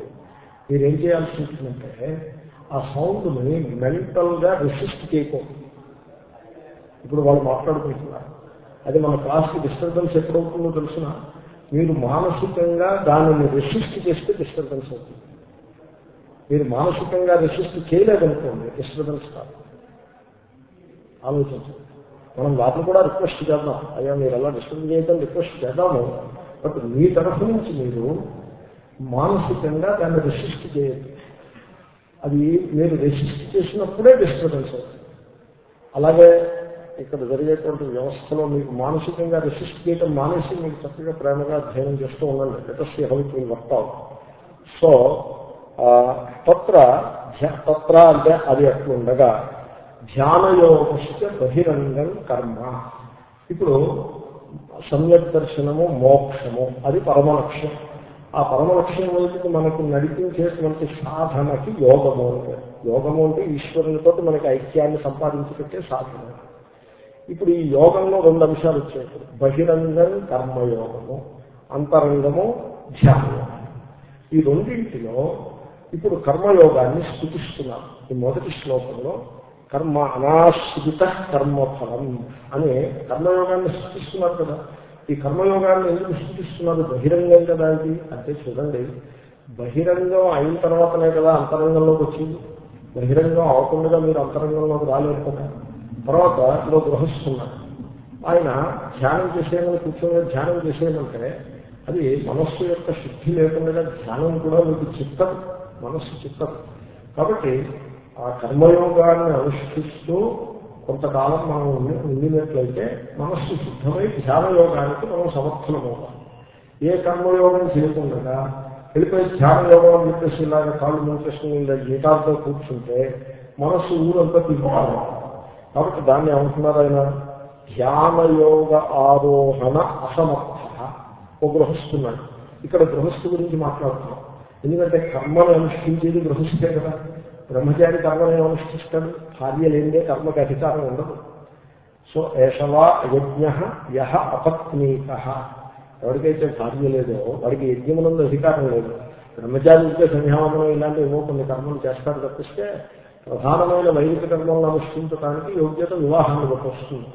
మీరు ఏం చేయాల్సి ఉంటుందంటే ఆ సౌండ్ని మెంటల్గా రెసిస్ట్ చేయకూడదు. ఇప్పుడు వాళ్ళు మాట్లాడుకుంటున్నారు. అది మన క్లాస్కి డిస్టర్బెన్స్ ఎప్పుడవుతుందో తెలిసిన? మీరు మానసికంగా దానిని రెసిస్ట్ చేస్తే డిస్టర్బెన్స్ అవుతుంది. మీరు మానసికంగా రెసిస్ట్ చేయలేదనుకోండి డిస్టర్బెన్స్ కాదు. ఆలోచించండి. మనం వాటిని కూడా రిక్వెస్ట్ చేద్దాం. అయ్యా మీరు అలా డిస్టర్బ్ చేయడం రిక్వెస్ట్ చేద్దాము. బట్ మీ తరఫు నుంచి మీరు మానసికంగా దాన్ని రెసిస్ట్ చేయద్దు. అది మీరు రెసిస్ట్ చేసినప్పుడే డిస్టర్బెన్స్ అవుతుంది. అలాగే ఇక్కడ జరిగేటువంటి వ్యవస్థలో మీకు మానసికంగా రెసిస్ట్ చేయడం మానేసి మీకు చక్కగా ప్రేమగా అధ్యయనం చేస్తూ ఉండండి. Let us see house will work out so తత్ర తత్ర అంటే అది అట్లుండగా ధ్యానయోగస్య బహిరంగం కర్మ. ఇప్పుడు సమ్యక్ దర్శనము మోక్షము అది పరమలక్ష్యం. ఆ పరమలక్ష్యం వైపు మనకు నడిపించేటువంటి సాధనకి యోగము అంటే యోగము అంటే ఈశ్వరునితో మనకి ఐక్యాన్ని సంపాదించి పెట్టే సాధన. ఇప్పుడు ఈ యోగంలో రెండు అంశాలు వచ్చాయి. బహిరంగం కర్మయోగము అంతరంగము ధ్యానము ఈ రెండింటిలో ఇప్పుడు కర్మయోగాన్ని స్థుతిస్తున్నారు ఈ మొదటి శ్లోకంలో కర్మ అనాశ్రిత కర్మఫలం అని కర్మయోగాన్ని సృష్టిస్తున్నారు కదా. ఈ కర్మయోగాన్ని ఎందుకు సృష్టిస్తున్నారు? బహిరంగం కదా ఇది. అంటే చూడండి బహిరంగం అయిన తర్వాతనే కదా అంతరంగంలోకి వచ్చింది. బహిరంగం అవకుండా మీరు అంతరంగంలోకి రాలేరు కదా. తర్వాత ఇలా గృహస్థున్నారు ఆయన ధ్యానం చేసేయమని కూర్చొని ధ్యానం చేసేయమంటే అది మనస్సు యొక్క శుద్ధి లేకుండా ధ్యానం కూడా మీకు చిత్తం మనస్సు చిత్తం కాబట్టి ఆ కర్మయోగాన్ని అనుష్ఠిస్తూ కొంతకాలం మనం ఉండినట్లయితే మనస్సు శుద్ధమై ధ్యాన యోగానికి మనం సమర్థనమవుతాం ఏ కర్మయోగం చేయకుండా వెళ్ళిపోయి ధ్యాన యోగం అని చెప్పేసి ఇలాగ కాళ్ళు మూసేసుకుని లేదా గీతాలతో కూర్చుంటే మనస్సు ఊరంతా తిరుగుతారు కాబట్టి దాన్ని ఏమంటున్నారు ఆయన? ధ్యానయోగ ఆరోహణ అసమర్థ ఓ గృహస్థున్నాడు. ఇక్కడ గృహస్థు గురించి మాట్లాడుతున్నాం. ఎందుకంటే కర్మను అనుష్ఠించేది గృహస్థే కదా. బ్రహ్మచారి కర్మను అనుష్ఠిస్తాడు భార్య లేనిదే కర్మకి అధికారం ఉండదు. సో ఏషవా యజ్ఞ యహ అపత్నీక ఎవరికైతే భార్య లేదో వాడికి యజ్ఞమునందు అధికారం లేదు. బ్రహ్మచారి ఉంటే సంధ్యావందనం ఇలాంటి ఏవో కొన్ని కర్మలు చేస్తారు తప్పిస్తే ప్రధానమైన వైదిక కర్మలను అనుష్ఠించడానికి యోగ్యత వివాహాన్ని బట్టి వస్తుంది.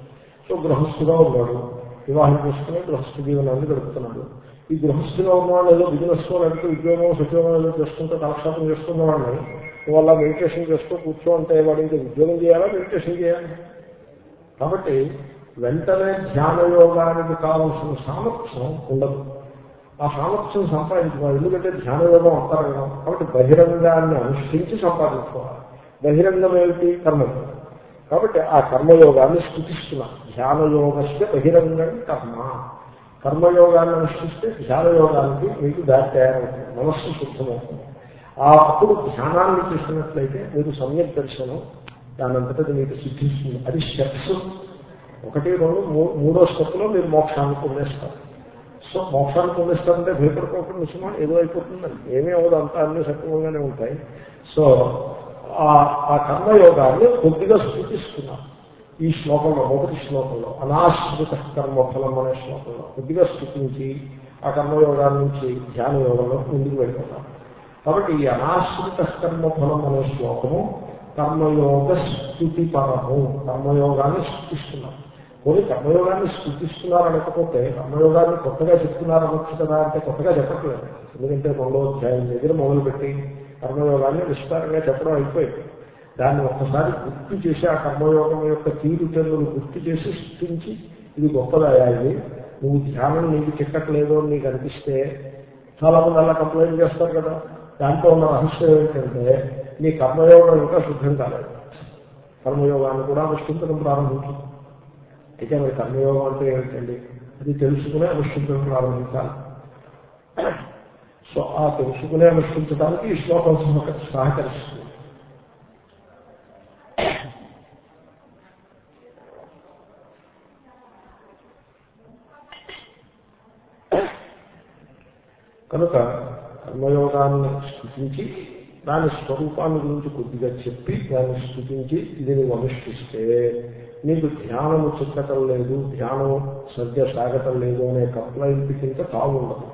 సో గృహస్థుగా ఉన్నాడు. వివాహం చేసుకుని గృహస్థ జీవనాన్ని గడుపుతున్నాడు. ఈ గృహస్థుగా ఉన్నవాళ్ళు ఏదో బిజినెస్ నడుపుతూ ఉద్యోగం సచివం ఏదో చేసుకుంటూ కాలక్షేపం చేసుకున్న నువ్వు అలా మెడిటేషన్ చేస్తూ కూర్చో అంటే వాడు ఇంకా ఉద్యోగం చేయాలా? మెడిటేషన్ చేయాలి. కాబట్టి వెంటనే ధ్యాన యోగానికి కావాల్సిన సామర్థ్యం ఉండదు. ఆ సామర్థ్యం సంపాదించుకోవాలి. ఎందుకంటే ధ్యాన యోగం అంతరంగం. కాబట్టి బహిరంగాన్ని అనుష్ఠించి సంపాదించుకోవాలి. బహిరంగం ఏమిటి? కర్మయోగం. కాబట్టి ఆ కర్మయోగాన్ని స్థుతిస్తున్నాం. ధ్యాన యోగస్య బహిరంగం కర్మ. కర్మయోగాన్ని అనుష్ఠిస్తే ధ్యాన యోగానికి మీకు దారి తయారవుతుంది. మనస్సు శుద్ధమవుతుంది. అప్పుడు ధ్యానాన్ని చేసినట్లయితే మీరు సమ్యక్ దర్శనం దానంతటది మీకు సిద్ధిస్తుంది. అది స్టెప్స్ ఒకటి రెండు మూ- మూడో స్టెప్లో మీరు మోక్షాన్ని పొందేస్తారు. సో మోక్షాన్ని పొందేస్తారంటే భయపడుకోకుండా సుమా ఏదో అయిపోతుందని ఏమీ అవ్వదు. అంతా అన్ని సక్రమంగానే ఉంటాయి. సో ఆ- ఆ కర్మయోగాన్ని కొద్దిగా స్థుతిస్తున్నారు ఈ శ్లోకంలో మొదటి శ్లోకంలో అనాశ్రిత కర్మఫలం అనే శ్లోకంలో కొద్దిగా స్థుతించి ఆ కర్మయోగాన్ని నుంచి ధ్యాన యోగంలో ముందుకు వెళ్ళిపోతారు. కాబట్టి ఈ అనాశ్రిత కర్మఫలం అనే శ్లోకము కర్మయోగ స్థుతి పరము కర్మయోగాన్ని స్థుతిస్తున్నాం పోనీ కర్మయోగాన్ని స్థుతిస్తున్నారు అనకపోతే కర్మయోగాన్ని కొత్తగా చెప్తున్నారు అనొచ్చు కదా అంటే కొత్తగా చెప్పట్లేదు. ఎందుకంటే రెండో అధ్యాయం దగ్గర మొదలుపెట్టి కర్మయోగాన్ని విస్తారంగా చెప్పడం అయిపోయింది. దాన్ని ఒక్కసారి గుర్తు చేసి ఆ కర్మయోగం యొక్క తీరుతెన్నులు గుర్తు చేసి స్థుతించి ఇది గొప్పదయా ఇది? నువ్వు ధ్యానం నీకు చిక్కట్లేదు అని నీకు అనిపిస్తే చాలా మంది అలా కంప్లైంట్ చేస్తారు కదా. దాంట్లో ఉన్న రహస్యం ఏంటంటే నీ కర్మయోగం ఇంకా శుద్ధం కాలేదు. కర్మయోగాన్ని కూడా అనుష్ఠించడం ప్రారంభించింది అయితే మరి కర్మయోగం అంటే ఏమిటండి? అది తెలుసుకునే అనుష్ఠించడం ప్రారంభించాలి. సో ఆ తెలుసుకునే అనుష్ఠించడానికి ఈ శ్లోకం సహకరిస్తుంది. కనుక కర్మయోగాన్ని స్థుతించి దాని స్వరూపాన్ని గురించి కొద్దిగా చెప్పి దాన్ని స్థుతించి ఇది నువ్వు అనుష్ఠిస్తే నీకు ధ్యానము చిక్కటం లేదు ధ్యానం సరిగ్గా సాగటం లేదు అనే కంప్లైంట్ కింద తాగుండదు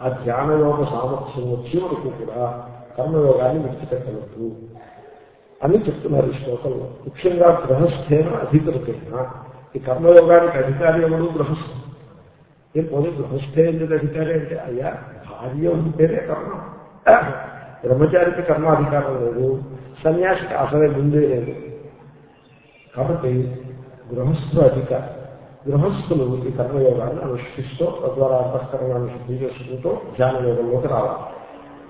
ఆ ధ్యాన యోగ సామర్థ్యం వచ్చే వరకు కూడా కర్మయోగాన్ని విడిచిపెట్టవద్దు అని చెప్తున్నారు ఈ శ్లోకంలో. ముఖ్యంగా గృహస్థేన అధికృతేన. ఈ కర్మయోగానికి అధికారి ఎవడు గృహస్థం. ఏ పోనీ గృహస్థే ఎందుకు అధికారి అంటే అయ్యా భార్య ఉంటేనే కర్మ. బ్రహ్మచారికి కర్మ అధికారం లేదు. సన్యాసికి అసలే ముందే లేదు. కాబట్టి గృహస్థు అధికారి గృహస్థులు ఈ కర్మయోగాన్ని అనుష్ఠిస్తూ తద్వారా అంతఃకరణాన్ని శుద్ధి చేసుకుంటూ ధ్యాన యోగంలోకి రావాలి.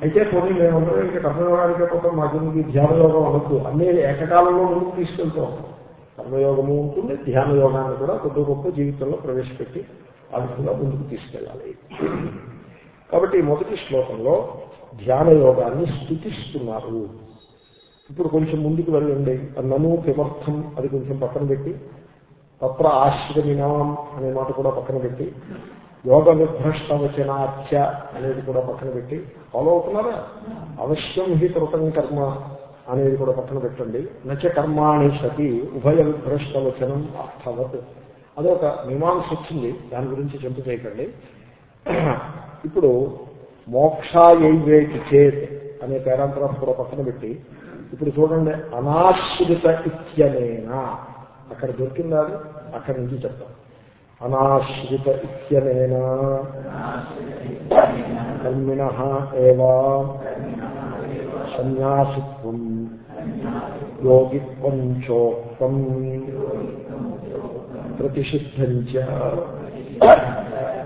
అయితే కొన్ని మేము అందరం ఇంకా కర్మయోగానికి పోతాం మా గురించి ధ్యానయోగం అనొద్దు అన్ని ఏకకాలంలో ముందుకు తీసుకెళ్తూ. ఉంటాం కర్మయోగము ఉంటుంది ధ్యాన యోగాన్ని కూడా కొద్ది గొప్ప జీవితంలో ప్రవేశపెట్టి ఆ విధంగా ముందుకు తీసుకెళ్ళాలి. కాబట్టి ఈ మొదటి శ్లోకంలో ధ్యాన యోగాన్ని స్థుతిస్తున్నారు. ఇప్పుడు కొంచెం ముందుకు వెళ్ళండి. నను కిమర్థం అది కొంచెం పక్కన పెట్టి తత్ర ఆశ్రమినాం అనే మాట కూడా పక్కన పెట్టి యోగ విభ్రష్ట వచనాచ్య అనేది కూడా పక్కన పెట్టి ఫాలో అవుతున్నారా? అవశ్యం హి కృతం కర్మ అనేది కూడా పక్కన పెట్టండి. నచ కర్మాణి సతి ఉభయ విభ్రష్ట వచనం అర్థవత్. అదొక మీమాంస వచ్చింది. దాని గురించి చెంపు చేయకండి. ఇప్పుడు మోక్షాయైవేటి చేత్ అనే పేరాంతరం కూడా పక్కన పెట్టి ఇప్పుడు చూడండి అనాశ్రిత ఇత్యనేనా. అక్కడ దొరికిందా అక్కడి నుంచి చెప్తాం. అనాశ్రిత ఇత్యనేనా. కర్మిణ ఏవా. సన్యాసిత్వం. యోగిత్వం చోక్తం. ప్రతిషిద్ధం చ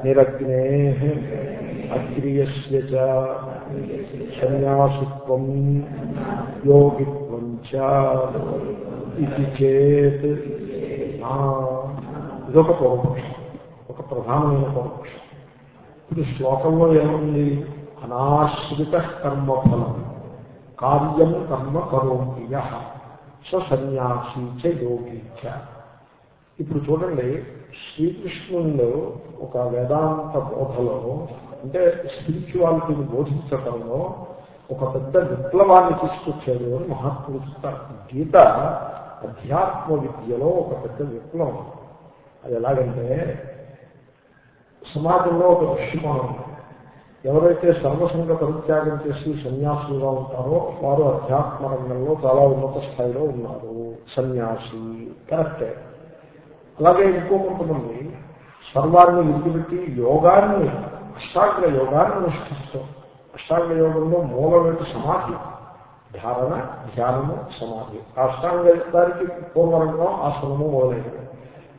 నిరగ్నే. అక్రియస్య సన్యాసిత్వం యోగిత్వం ఇది చేత్ ఇదొక పూర్వపక్షం ఒక ప్రధానమైన పూర్వపక్షం ఇప్పుడు శ్లోకంలో ఏముంది? అనాశ్రిత కర్మఫలం కార్యం కర్మ కరోమియ సన్యాసి చ యోగి చ. ఇప్పుడు చూడండి శ్రీకృష్ణుడు ఒక వేదాంత బోధలో అంటే స్పిరిచువాలిటీని బోధించటంలో ఒక పెద్ద విప్లవాన్ని తీసుకొచ్చాడు అని మహాత్ముడు చెప్తారు. గీత అధ్యాత్మ విద్యలో ఒక పెద్ద విప్లవం. అది ఎలాగంటే సమాజంలో ఒక దృష్టికోణం. ఎవరైతే సర్వసంగ పరిత్యాగం చేసి సన్యాసులుగా ఉంటారో వారు అధ్యాత్మ రంగంలో చాలా ఉన్నత స్థాయిలో ఉన్నారు. సన్యాసి కరెక్టే. అలాగే ఇంకో కొంతమంది సర్వాన్ని విడిచిపెట్టి యోగాన్ని అష్టాంగ యోగాన్ని అనుష్ఠిస్తాం అష్టాంగ యోగంలో మూలమైన సమాధి. ధారణ ధ్యానము సమాధి. అష్టాంగ యుద్ధానికి పూర్వరంగం ఆసనము మొదలైనవి.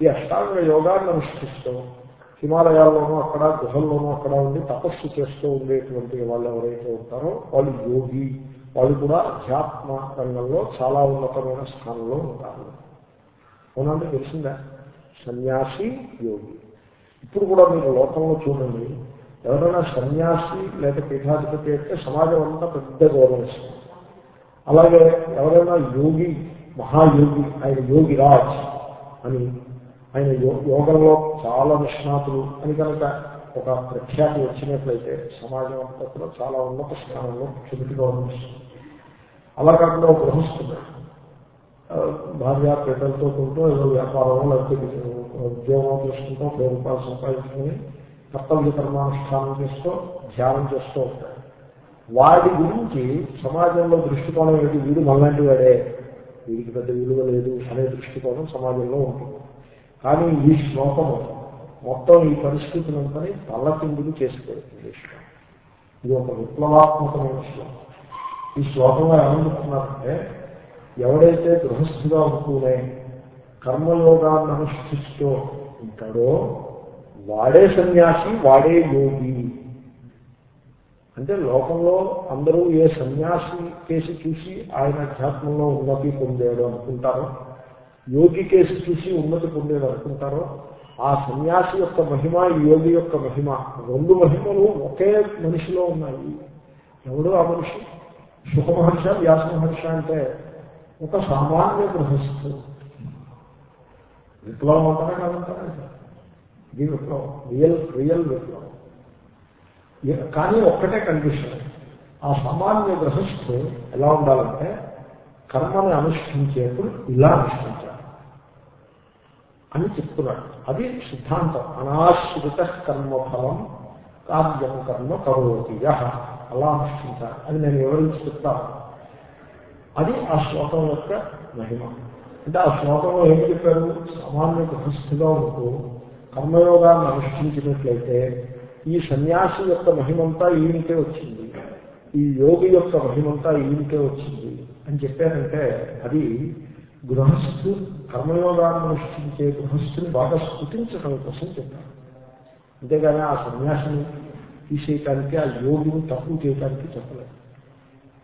ఈ అష్టాంగ యోగాన్ని అనుష్ఠిస్తూ హిమాలయాల్లోనూ అక్కడ గుహల్లోనూ అక్కడ ఉండి తపస్సు చేస్తూ ఉండేటువంటి వాళ్ళు ఎవరైతే ఉంటారో వాళ్ళు యోగి. వాళ్ళు కూడా అధ్యాత్మ రంగంలో చాలా ఉన్నతమైన స్థానంలో ఉంటారు. అవునంటే తెలిసిందా? సన్యాసి యోగి. ఇప్పుడు కూడా మీరు లోకంలో చూడండి ఎవరైనా సన్యాసి లేదా పీఠాధిపతి అయితే సమాజం అంతా పెద్ద గౌరవిస్తుంది అలాగే ఎవరైనా యోగి మహాయోగి ఆయన యోగిరాజ్ అని ఆయన యో- యోగంలో చాలా నిష్ణాతులు అని కనుక ఒక ప్రఖ్యాతి వచ్చినట్లయితే సమాజం అంతా కూడా చాలా ఉన్నత స్థానంలో చురుకు గౌరవిస్తుంది అలా కాకుండా ఒక భార్య పిల్లలతో ఉంటూ ఏదో వ్యాపారం లేకపోతే ఉద్యోగం చేసుకుంటాం వెయ్యి రూపాయలు సంపాదించుకుని కర్తవ్య కర్మానుష్ఠానం చేస్తూ ధ్యానం చేస్తూ ఉంటాడు. వాడి గురించి సమాజంలో దృష్టికోణం ఏంటి? వీడు మళ్ళంటి వాడే. వీడికి పెద్ద విలువ లేదు అనే దృష్టికోణం సమాజంలో ఉంటుంది. కానీ ఈ శ్లోకము మొత్తం ఈ పరిస్థితులంతా తల్లకిందులు చేసిపోయింది ఇది ఒక విప్లవాత్మకమైన శ్లోకం. ఈ శ్లోకంలో ఏమనుకుంటున్నారంటే ఎవడైతే గృహస్థుగా ఉంటూనే కర్మయోగాన్ని అనుష్ఠిస్తూ ఉంటాడో వాడే సన్యాసి వాడే యోగి. అంటే లోకంలో అందరూ ఏ సన్యాసి కేసు చూసి ఆయన అధ్యాత్మంలో ఉన్నతి పొందాడు అనుకుంటారో యోగి కేసు చూసి ఉన్నతి పొందాడు అనుకుంటారో ఆ సన్యాసి యొక్క మహిమ యోగి యొక్క మహిమ రెండు మహిమలు ఒకే మనిషిలో ఉన్నాయి. ఎవడు ఆ మనిషి? సుఖమహర్ష వ్యాస మహర్ష అంటే ఒక సామాన్య గృహస్థు. విప్లవం అంటారా కాదంటారా? ఈ విప్లవం రియల్ రియల్ విప్లవం. కానీ ఒక్కటే కండిషన్. ఆ సామాన్య గృహస్థు ఎలా ఉండాలంటే కర్మని అనుష్ఠించేప్పుడు ఇలా అనుష్ఠించాలి. అని చెప్తున్నాడు. అది సిద్ధాంతం. అనాశ్రిత కర్మఫలం కార్యం కర్మ కరోతి యహ. అలా అనుష్ఠించాలి. అని నేను వివరించి చెప్తాను. అది ఆ శ్లోకం యొక్క మహిమ. అంటే ఆ శ్లోకంలో ఏం చెప్పారు? సామాన్య గృహస్థుగా ఉంటూ కర్మయోగాన్ని అనుష్ఠించినట్లయితే ఈ సన్యాసి యొక్క మహిమంతా ఈయనకే వచ్చింది. ఈ యోగి యొక్క మహిమంతా ఈయనకే వచ్చింది అని చెప్పారంటే అది గృహస్థు కర్మయోగాన్ని అనుష్ఠించే గృహస్థుని బాగా స్ఫుతించడం కోసం చెప్పారు. అంతేగాని ఆ సన్యాసిని తీసేయటానికి ఆ యోగిని తక్కువ చేయటానికి చెప్పలేదు.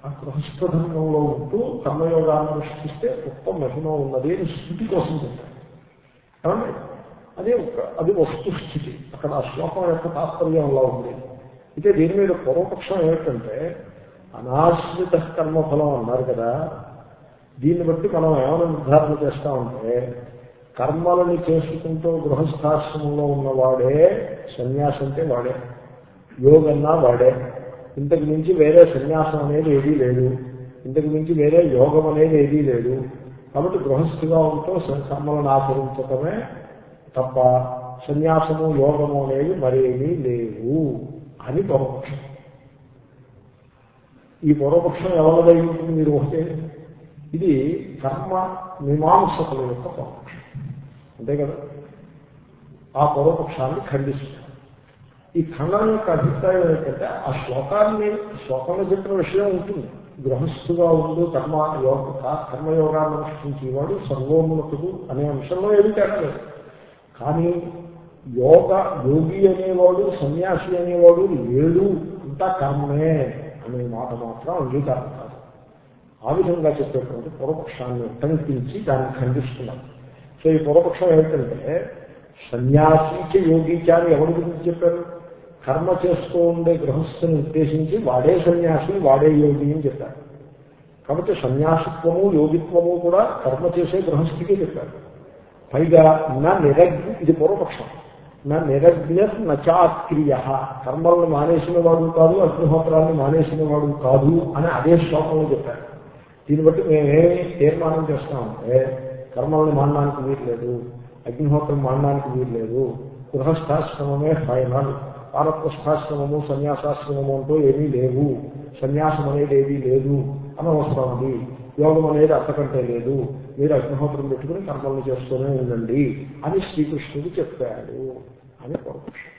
ఆ గృహస్థ ధర్మంలో ఉంటూ కర్మయోగాన్ని అనుష్ఠిస్తే గొప్ప మహిమ ఉన్నది అని స్థుతి కోసం చెప్పారు. ఏమండి? అది ఒక అది వస్తుస్థితి అక్కడ ఆ శ్లోకం యొక్క తాత్పర్యంలా ఉంది. అయితే దీని మీద పూర్వపక్షం ఏమిటంటే అనాశ్రిత కర్మఫలం అన్నారు కదా. దీన్ని బట్టి మనం ఏమైనా నిర్ధారణ చేస్తామంటే కర్మలని చేసుకుంటూ గృహస్థాశ్రమంలో ఉన్నవాడే సన్యాసం అంటే వాడే. యోగన్నా వాడే. ఇంతకు మించి వేరే సన్యాసం అనేది ఏదీ లేదు. ఇంతకు మించి వేరే యోగం అనేది ఏదీ లేదు. కాబట్టి గృహస్థిగా ఉంటూ కర్మలను ఆచరించటమే తప్ప సన్యాసము యోగము అనేవి మరేమీ లేవు అని పూర్వపక్షం ఈ పూర్వపక్షం ఎవరిదై ఉంటుంది మీరు ఒకటే? ఇది కర్మ మీమాంసకుల యొక్క పూర్వపక్షం అంతే కదా? ఆ పూర్వపక్షాన్ని ఖండిస్తుంది ఈ ఖండన యొక్క అభిప్రాయం ఏంటంటే ఆ శ్లోకాన్ని శ్లోకంలో చెప్పిన విషయం ఉంటుంది. గృహస్థుగా ఉండు కర్మ యోగ కర్మయోగాన్ని అనుష్ఠించేవాడు సర్వోన్నతుడు అనే అంశంలో ఏమీ తేడలేదు కానీ యోగ యోగి అనేవాడు సన్యాసి అనేవాడు లేడు. అంతా కర్మే అనే మాట మాత్రం అంగీకారం కాదు. ఆ విధంగా చెప్పేటువంటి పూర్వపక్షాన్ని ఉటంకించి దాన్ని ఖండిస్తున్నాం. సో ఈ పూర్వపక్షం ఏంటంటే సన్యాసికి యోగికి అని ఎవరి గురించి చెప్పారు? కర్మ చేస్తూ ఉండే గృహస్థుని ఉద్దేశించి వాడే సన్యాసి వాడే యోగి అని చెప్పారు. కాబట్టి సన్యాసిత్వము యోగిత్వము కూడా కర్మ చేసే గృహస్థికి చెప్పారు. పైగా నా నిరగ్ని ఇది పూర్వపక్షం. నా నిరగ్న నచాక్రియ కర్మలను మానేసిన వాడు కాదు అగ్నిహోత్రాలను మానేసిన వాడు కాదు అని అదే శ్లోకంలో చెప్పారు. దీన్ని బట్టి మేమేమి తీర్మానం చేస్తామంటే కర్మలను మానడానికి వీలు లేదు అగ్నిహోత్రం మానడానికి వీలు లేదు గృహస్థాశ్రమమే ఫైనల్ పారప్రస్థాశ్రమము సన్యాసాశ్రమము అంటూ ఏమీ లేవు సన్యాసం అనేది ఏమీ లేదు అని అది. యోగం అనేది అంతకంటే లేదు. మీరు అగ్నిహోత్రం పెట్టుకుని కర్మలు చేస్తూనే ఉండండి అని శ్రీకృష్ణుడు చెప్పాడు అని పూర్వపక్షం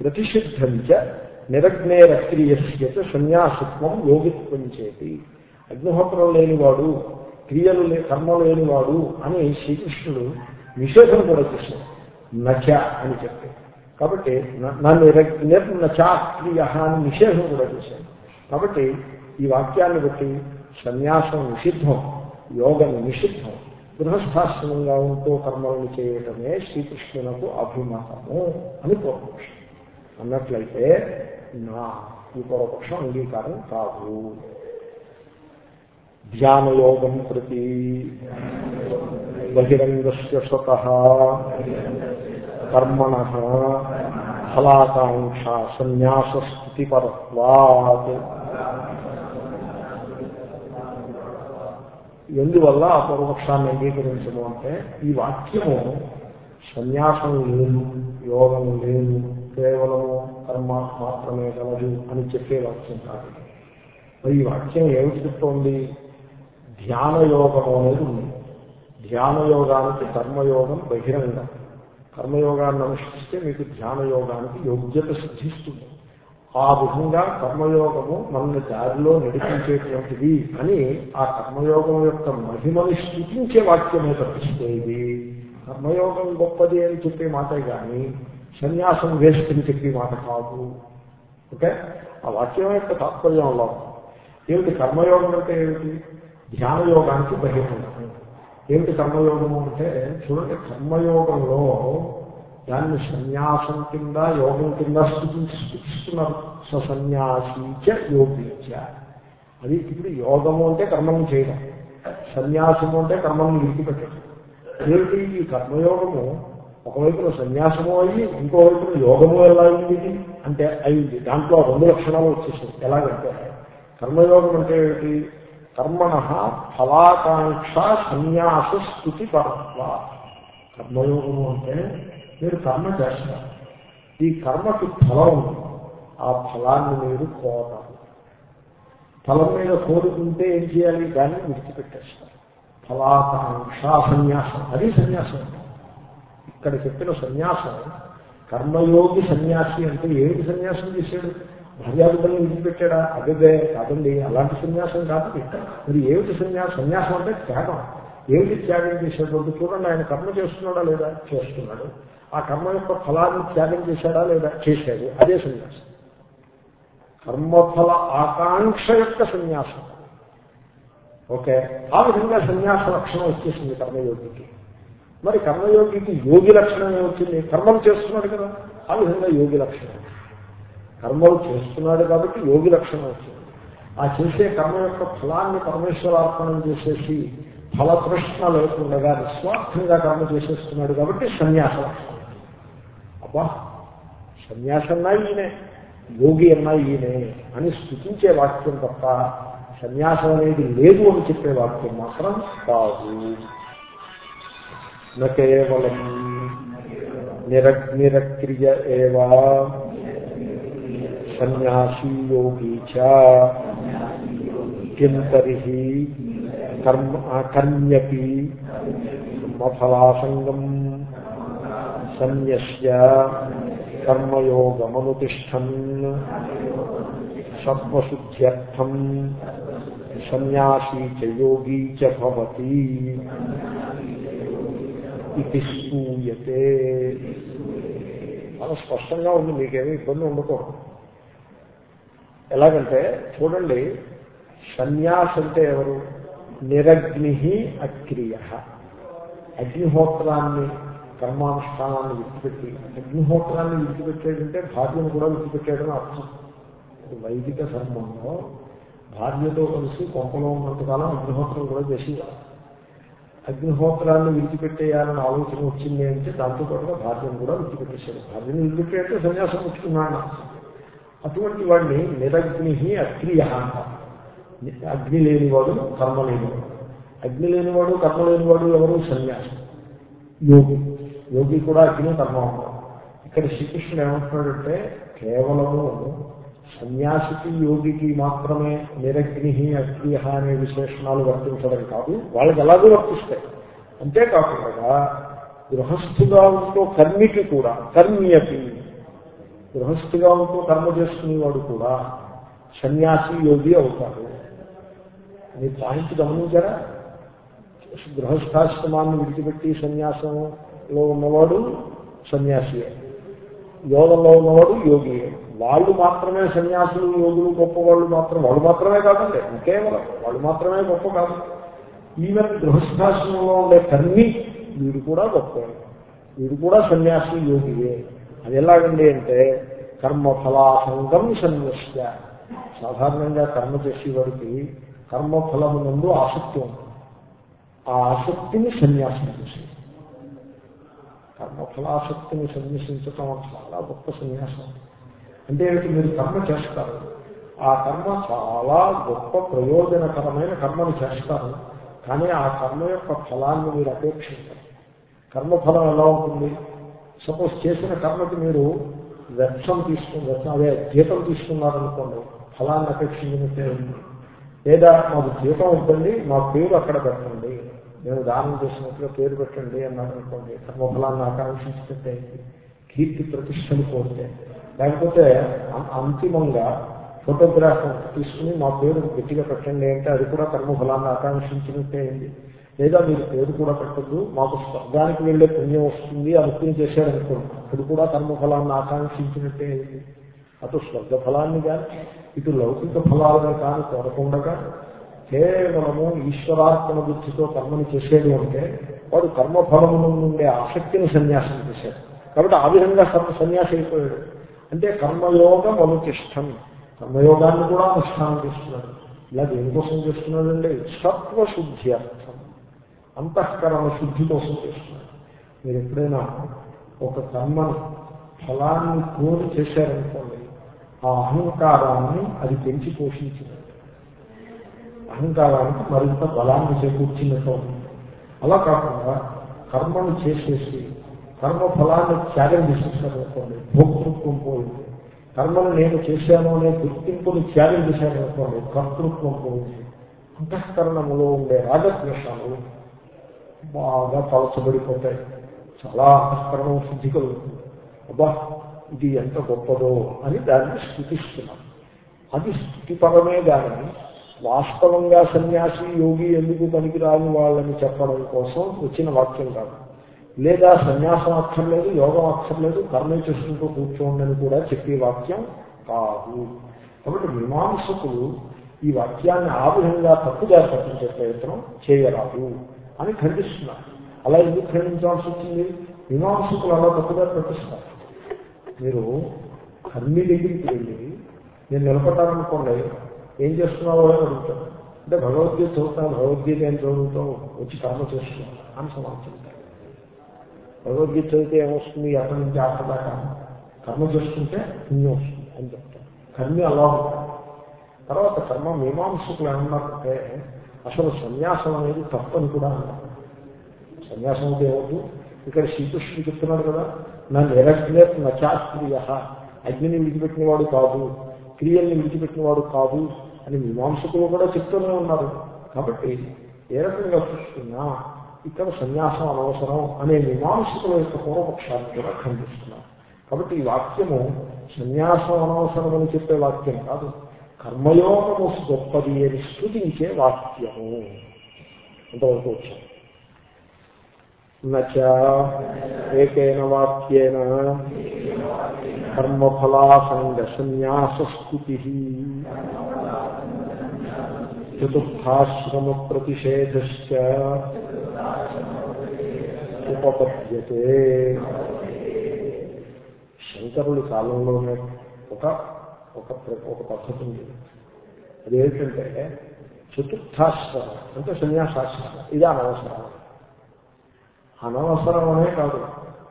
ప్రతిషిద్ధంచ నిరగ్నేరక్రియస్యత సన్యాసత్వం యోగిత్వం చేతి. అగ్నిహోత్రం లేనివాడు క్రియలు లే కర్మ లేనివాడు అని శ్రీకృష్ణుడు నిషేధం కూడా చేశాడు. నచ అని చెప్పి. కాబట్టి నా నిర్నచాక్రియ అని నిషేధం కూడా చేశాడు. కాబట్టి ఈ వాక్యాన్ని బట్టి సన్యాసం నిషిద్ధం. యోగం నిషిద్ధం. గృహస్థాశ్రమంగా ఉంటూ కర్మలను చేయటమే శ్రీకృష్ణునకు అభిమతము అని పూర్వపక్షం. అన్నట్లయితే నా ఈ పూర్వపక్షం అంగీకారం కాదు. ధ్యానయోగం ప్రతి. బహిరంగస్య స్వత. కర్మణ. ఫలాకాంక్ష సన్యాసస్థితిపరత్వాత్ ఎందువల్ల ఆ పూర్వపక్షాన్ని అంగీకరించము అంటే ఈ వాక్యము సన్యాసం లేదు యోగం లేదు కేవలము కర్మ మాత్రమే కలదు అని చెప్పే వాక్యం కాదు. మరి ఈ వాక్యం ఏమి చెప్తోంది? ధ్యానయోగము అనేది ఉంది. ధ్యానయోగానికి కర్మయోగం బహిరంగం. కర్మయోగాన్ని అనుష్ఠిస్తే మీకు ధ్యానయోగానికి యోగ్యత సిద్ధిస్తుంది. ఆ విధంగా కర్మయోగము మనల్ని దారిలో నడిపించేటువంటిది అని ఆ కర్మయోగం యొక్క మహిమని స్థుతించే వాక్యమే తప్పిస్తే ఇది కర్మయోగం గొప్పది అని చెప్పే మాటే కానీ సన్యాసం వేస్ట్ అని చెప్పే మాట కాదు. ఓకే? ఆ వాక్యం యొక్క తాత్పర్యంలో ఏమిటి? కర్మయోగం అంటే ఏమిటి? ధ్యానయోగానికి బహిరంగం ఏమిటి కర్మయోగము అంటే? చూడండి కర్మయోగంలో దాన్ని సన్యాసం కింద యోగం కింద సూచిస్తున్నారు స్థుతిస్తున్నారు. సన్యాసీచ యోగించ అది ఇప్పుడు యోగము అంటే కర్మం చేయడం. సన్యాసము అంటే కర్మను విడిచిపెట్టడం. ఏమిటి? ఈ కర్మయోగము ఒకవైపున సన్యాసము అయ్యి ఇంకోవైపున యోగము ఎలా అయింది? అంటే అయింది. దాంట్లో రెండు లక్షణాలు వచ్చేసాయి. ఎలాగంటే కర్మయోగం అంటే ఏమిటి? కర్మణ ఫలాకాంక్ష సన్యాస స్థుతి పరత్వ. కర్మయోగము అంటే మీరు కర్మ చేస్తారు. ఈ కర్మకి ఫలం ఉంది. ఆ ఫలాన్ని మీరు కోరాలి ఫలం మీద కోరుకుంటే ఏం చేయాలి? దాన్ని విడిచిపెట్టేస్తారు. ఫలాకాంక్ష సన్యాసం. అది సన్యాసం. ఇక్కడ చెప్పిన సన్యాసం కర్మయోగి సన్యాసి అంటే ఏమిటి సన్యాసం చేశాడు? భార్యాబిడ్డలను విడిచిపెట్టాడా? అదే కాదండి అలాంటి సన్యాసం కాదు మరి ఏమిటి సన్యాసం సన్యాసం అంటే త్యాగం. ఏమిటి త్యాగం చేసేటువంటి చూడండి ఆయన కర్మ చేస్తున్నాడా లేదా? చేస్తున్నాడు. ఆ కర్మ యొక్క ఫలాన్ని త్యాగం చేశాడా లేదా? చేశాడు. అదే సన్యాసం. కర్మఫల ఆకాంక్ష యొక్క సన్యాసం. ఓకే. ఆ విధంగా సన్యాస లక్షణం వచ్చేసింది కర్మయోగికి. మరి కర్మయోగికి యోగి లక్షణం ఏమొచ్చింది? కర్మలు చేస్తున్నాడు కదా. ఆ విధంగా యోగి లక్షణం. కర్మలు చేస్తున్నాడు కాబట్టి యోగి లక్షణం వచ్చింది. ఆ చేసే కర్మ యొక్క ఫలాన్ని పరమేశ్వరార్పణం చేసేసి ఫలతృష్ణ లేకుండా నిస్వార్థంగా కర్మ చేసేస్తున్నాడు కాబట్టి సన్యాస లక్షణం. అబ్బా సన్యాసన్నా ఈయనే యోగి అన్నా ఈయనే అని స్థుతించే వాక్యం తప్ప సన్యాసం అనేది లేదు అని చెప్పే వాక్యం మాత్రం కాదు. కేవలం నిరక్రియ ఏవా సన్యాసీ యోగి కిం తరి కర్మ కర్మ్యపి కర్మఫలాసంగం సన్యస్య కర్మయోగమనుతిష్టన్ సత్వశుద్ధ్యర్థం సన్యాసీ చ యోగీ చ భవతి ఇది స్తూయతే చాలా స్పష్టంగా ఉంది మీకేమీ ఇబ్బంది ఉండకూడదు. ఎలాగంటే చూడండి సన్యాస్ అంటే ఎవరు? నిరగ్ని అక్రియ. అగ్నిహోత్రాన్ని కర్మానుష్ఠానాన్ని విడిచిపెట్టి అగ్నిహోత్రాన్ని విడిచిపెట్టాడంటే భార్యను కూడా విడిచిపెట్టాడని అర్థం. వైదిక ధర్మంలో భార్యతో కలిసి కొంపలో ఉన్నంతకాలం అగ్నిహోత్రం కూడా చేసేవారు. అగ్నిహోత్రాన్ని విడిచిపెట్టేయాలని ఆలోచన వచ్చింది అంటే దాంతో పాటుగా భార్యను కూడా విడిచిపెట్టేశాడు భార్యను విడిచిపెట్టే సన్యాసం పుచ్చుకున్నాడు అటువంటి వాడిని నిరగ్ని అక్రియ అగ్ని లేనివాడు కర్మ లేనివాడు. అగ్ని లేనివాడు కర్మ లేనివాడు ఎవరు? సన్యాసం. యోగి. యోగి కూడా అగ్ని కర్మ ఇక్కడ శ్రీకృష్ణుడు ఏమంటున్నాడంటే కేవలము సన్యాసికి యోగికి మాత్రమే నిరగ్ని అగ్నిహ అనే విశేషణాలు వర్తించడం కాదు. వాళ్ళకి ఎలాగో వర్తిస్తాయి. అంతేకాకుండా గృహస్థుగా ఉంటూ కర్మికి కూడా కర్మియకి గృహస్థుగా ఉంటూ కర్మ చేసుకునేవాడు కూడా సన్యాసి యోగి అవుతాడు. మీ పాయింట్ గమనించారా? గృహస్థాశ్రమాన్ని విడిచిపెట్టి లో ఉన్నవాడు సన్యాసియే. యోగంలో ఉన్నవాడు యోగి. వాళ్ళు మాత్రమే సన్యాసులు యోగులు గొప్ప వాళ్ళు మాత్రం వాళ్ళు మాత్రమే కాదండి కేవలం వాళ్ళు మాత్రమే గొప్ప కాదు. ఈవెన్ గృహస్థాశ్రమంలో ఉండే కన్ని వీడు కూడా గొప్ప. వీడు కూడా సన్యాసి యోగియే. అది ఎలాగండి అంటే కర్మ ఫలాసంగం సన్యస్య. సాధారణంగా కర్మ చేసేవాడికి కర్మఫలము నందు ఆసక్తి ఉంటుంది. ఆ ఆసక్తిని సన్యాసం చేసేది. కర్మఫలాసక్తిని సన్యసించటం చాలా గొప్ప సన్యాసం. అంటే మీరు కర్మ చేస్తారు. ఆ కర్మ చాలా గొప్ప ప్రయోజనకరమైన కర్మను చేస్తారు. కానీ ఆ కర్మ యొక్క ఫలాన్ని మీరు అపేక్షించారు. కర్మఫలం ఎలా ఉంటుంది? సపోజ్ చేసిన కర్మకి మీరు వ్యర్థం తీసుకుని వ్యర్థం అదే జీతం తీసుకున్నారనుకోండి ఫలాన్ని అపేక్షించినట్టే ఉంది లేదా మాకు జీతం ఇవ్వండి మా పేరు అక్కడ పెట్టండి. నేను దానం చేసినట్లు పేరు పెట్టండి అన్నాడు అనుకోండి. కర్మఫలాన్ని ఆకాంక్షించినట్టే కీర్తి ప్రతిష్టలు కోరితే లేకపోతే అంతిమంగా ఫోటోగ్రాఫ్ తీసుకుని మా పేరు గట్టిగా పెట్టండి అంటే అది కూడా కర్మఫలాన్ని ఆకాంక్షించినట్టే అయింది. లేదా మీరు పేరు కూడా పెట్టద్దు మాకు స్వర్గానికి వెళ్ళే పుణ్యం వస్తుంది అనుకుని చేశారనుకోండి అప్పుడు కూడా కర్మఫలాన్ని ఆకాంక్షించినట్టే అయింది. అటు స్వర్గ ఫలాన్ని కానీ ఇటు లౌకిక ఫలాలను కానీ కోరకుండగా కేవలము ఈశ్వరార్పణ బుద్ధితో కర్మని చేసేది అంటే వాడు కర్మఫలము నుండే ఆసక్తిని సన్యాసం చేశాడు. కాబట్టి ఆ విధంగా కర్మ సన్యాసి అయిపోయాడు. అంటే కర్మయోగం అనుతిష్టం కర్మయోగాన్ని కూడా అనుష్ఠానం చేస్తున్నాడు. ఇలా దేనికోసం చేస్తున్నాడండి సత్వశుద్ధి అర్థం. అంతఃకరణ శుద్ధి కోసం చేస్తున్నాడు. మీరు ఎప్పుడైనా ఒక కర్మను ఫలాన్ని కోరి చేశారనుకోండి ఆ అహంకారాన్ని అది పెంచి పోషించినది అహంకారానికి మరింత బలాన్ని చేకూర్చినట్టు ఉంటుంది అలా కాకుండా కర్మను చేసేసి కర్మ ఫలాన్ని త్యాగం చేసేసారనుకోండి భోక్తృత్వం పోయింది. కర్మను నేను చేశాను అనే గుర్తింపుని త్యాగం చేశారనుకోండి కర్తృత్వం పోయింది. అంతఃకరణములో ఉండే రాగద్వేషాలు బాగా తలచబడిపోతాయి. చాలా అంతఃకరణం శుద్ధి కలుగుతుంది అబ్బా ఇది ఎంత గొప్పదో అని దాన్ని స్థుతిస్తున్నాం. అది స్థుతిపరమే దానిని వాస్తవంగా సన్యాసి యోగి ఎందుకు పనికిరాని వాళ్ళని చెప్పడం కోసం వచ్చిన వాక్యం కాదు. లేదా సన్యాసం అక్కర్లేదు యోగం అక్కర్లేదు కర్మే చేసుకుంటూ కూర్చోండి కూడా చెప్పే వాక్యం కాదు. కాబట్టి మీమాంసకులు ఈ వాక్యాన్ని ఆ విధంగా తప్పుగా పట్టించే ప్రయత్నం చేయరాదు అని ఖండిస్తున్నారు. అలా ఎందుకు ఖండించాల్సి వచ్చింది? మీమాంసకులు అలా తప్పుగా పట్టిస్తారు మీరు కర్మి దగ్గరికి వెళ్ళి నేను నిలబడ్డాననుకోండి ఏం చేస్తున్నావో అని అడుగుతాడు. అంటే భగవద్గీత చదువుతాను భగవద్గీత ఏం చదువుతాం వచ్చి కర్మ చేస్తున్నాను అని సమాచారం భగవద్గీత చదివితే ఏమొస్తుంది? అక్కడి నుంచి అక్కడ దాకా కర్మ చేసుకుంటే పుణ్యం వస్తుంది అని చెప్తాను కర్మ అలా ఉంటారు తర్వాత కర్మ మీమాంసకులు ఏమన్నారంటే అసలు సన్యాసం అనేది తప్పని కూడా అన్నారు సన్యాసం అంటే ఏమవుతుంది ఇక్కడ శ్రీకృష్ణుడు చెప్తున్నాడు కదా నా నిరగ్నే నచాస్త్రియ అగ్నిని విడిచిపెట్టిన వాడు కాదు. క్రియల్ని విడిచిపెట్టినవాడు కాదు అని మీమాంసకులు కూడా చెప్తూనే ఉన్నారు. కాబట్టి ఏ రకంగా చూస్తున్నా ఇక్కడ సన్యాసం అనవసరం అనే మీమాంసకుల యొక్క పూర్వపక్షాన్ని కూడా ఖండిస్తున్నారు. కాబట్టి ఈ వాక్యము సన్యాసం అనవసరం అని చెప్పే వాక్యం కాదు. కర్మయోగము గొప్పది అని స్థుతించే వాక్యము. అంతవరకు వచ్చాం. నచ ఏకేన వాక్యేన కర్మఫలాసంగ సన్యాస చతుర్థాశ్రమ ప్రతిషేధ ఉపపద్యతే శంకరుడి కాలంలోనే ఒక ఒక ఒక పద్ధతి ఉంది. అదేంటంటే చతుర్థాశ్రమం అంటే సన్యాసాశ్రమం. ఇది అనవసరం. అనవసరం అనే కాదు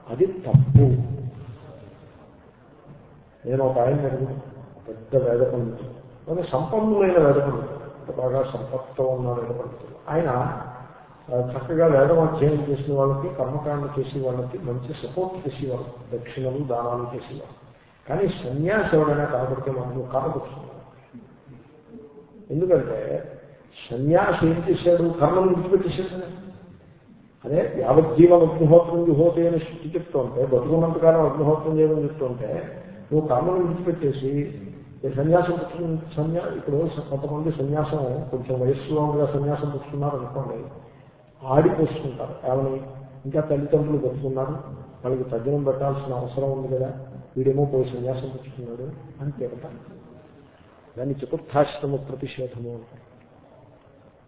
అది తప్పు. నేను ఒక ఆయన అడుగుతాను పెద్ద వేద పండితుడు కానీ సంపన్నులైన వేద పండితుడు బాగా సంపత్తో ఉన్న వేద పండితుడు ఆయన చక్కగా వేదం అధ్యయనం చేసిన వాళ్ళకి కర్మకాండ చేసే వాళ్ళకి మంచి సపోర్ట్ చేసేవారు దక్షిణలు దానాలు చేసేవారు కానీ సన్యాసి ఎవడైనా కనబడితే మనం కనబడుతున్నాం ఎందుకంటే సన్యాసి ఏం చేశాడు? కర్మను విడిచిపెట్టేశాడు అదే యావజ్జీవం అగ్నిహోత్రం విహోతి అని శృతి చెప్తుంటే బతుకున్నంతకాలం అగ్నిహోత్రం చేయడం చెప్తుంటే నువ్వు కర్మను విడిచిపెట్టేసి సన్యాసం పుచ్చుకుని సన్యా ఇప్పుడు కొంతమంది సన్యాసం కొంచెం వయస్సులో ఉండగా సన్యాసం పుచ్చుకున్నారు అనుకోండి ఆడిపోసుకుంటారు. ఏమని? ఇంకా తల్లిదండ్రులు బతుకున్నారు వాళ్ళకి తగ్గినం పెట్టాల్సిన అవసరం ఉంది కదా వీడేమో పోయి సన్యాసం పుచ్చుకున్నాడు అని తిడతారు దాన్ని చతుర్థాశ్రమ ప్రతిషేధము అంటారు.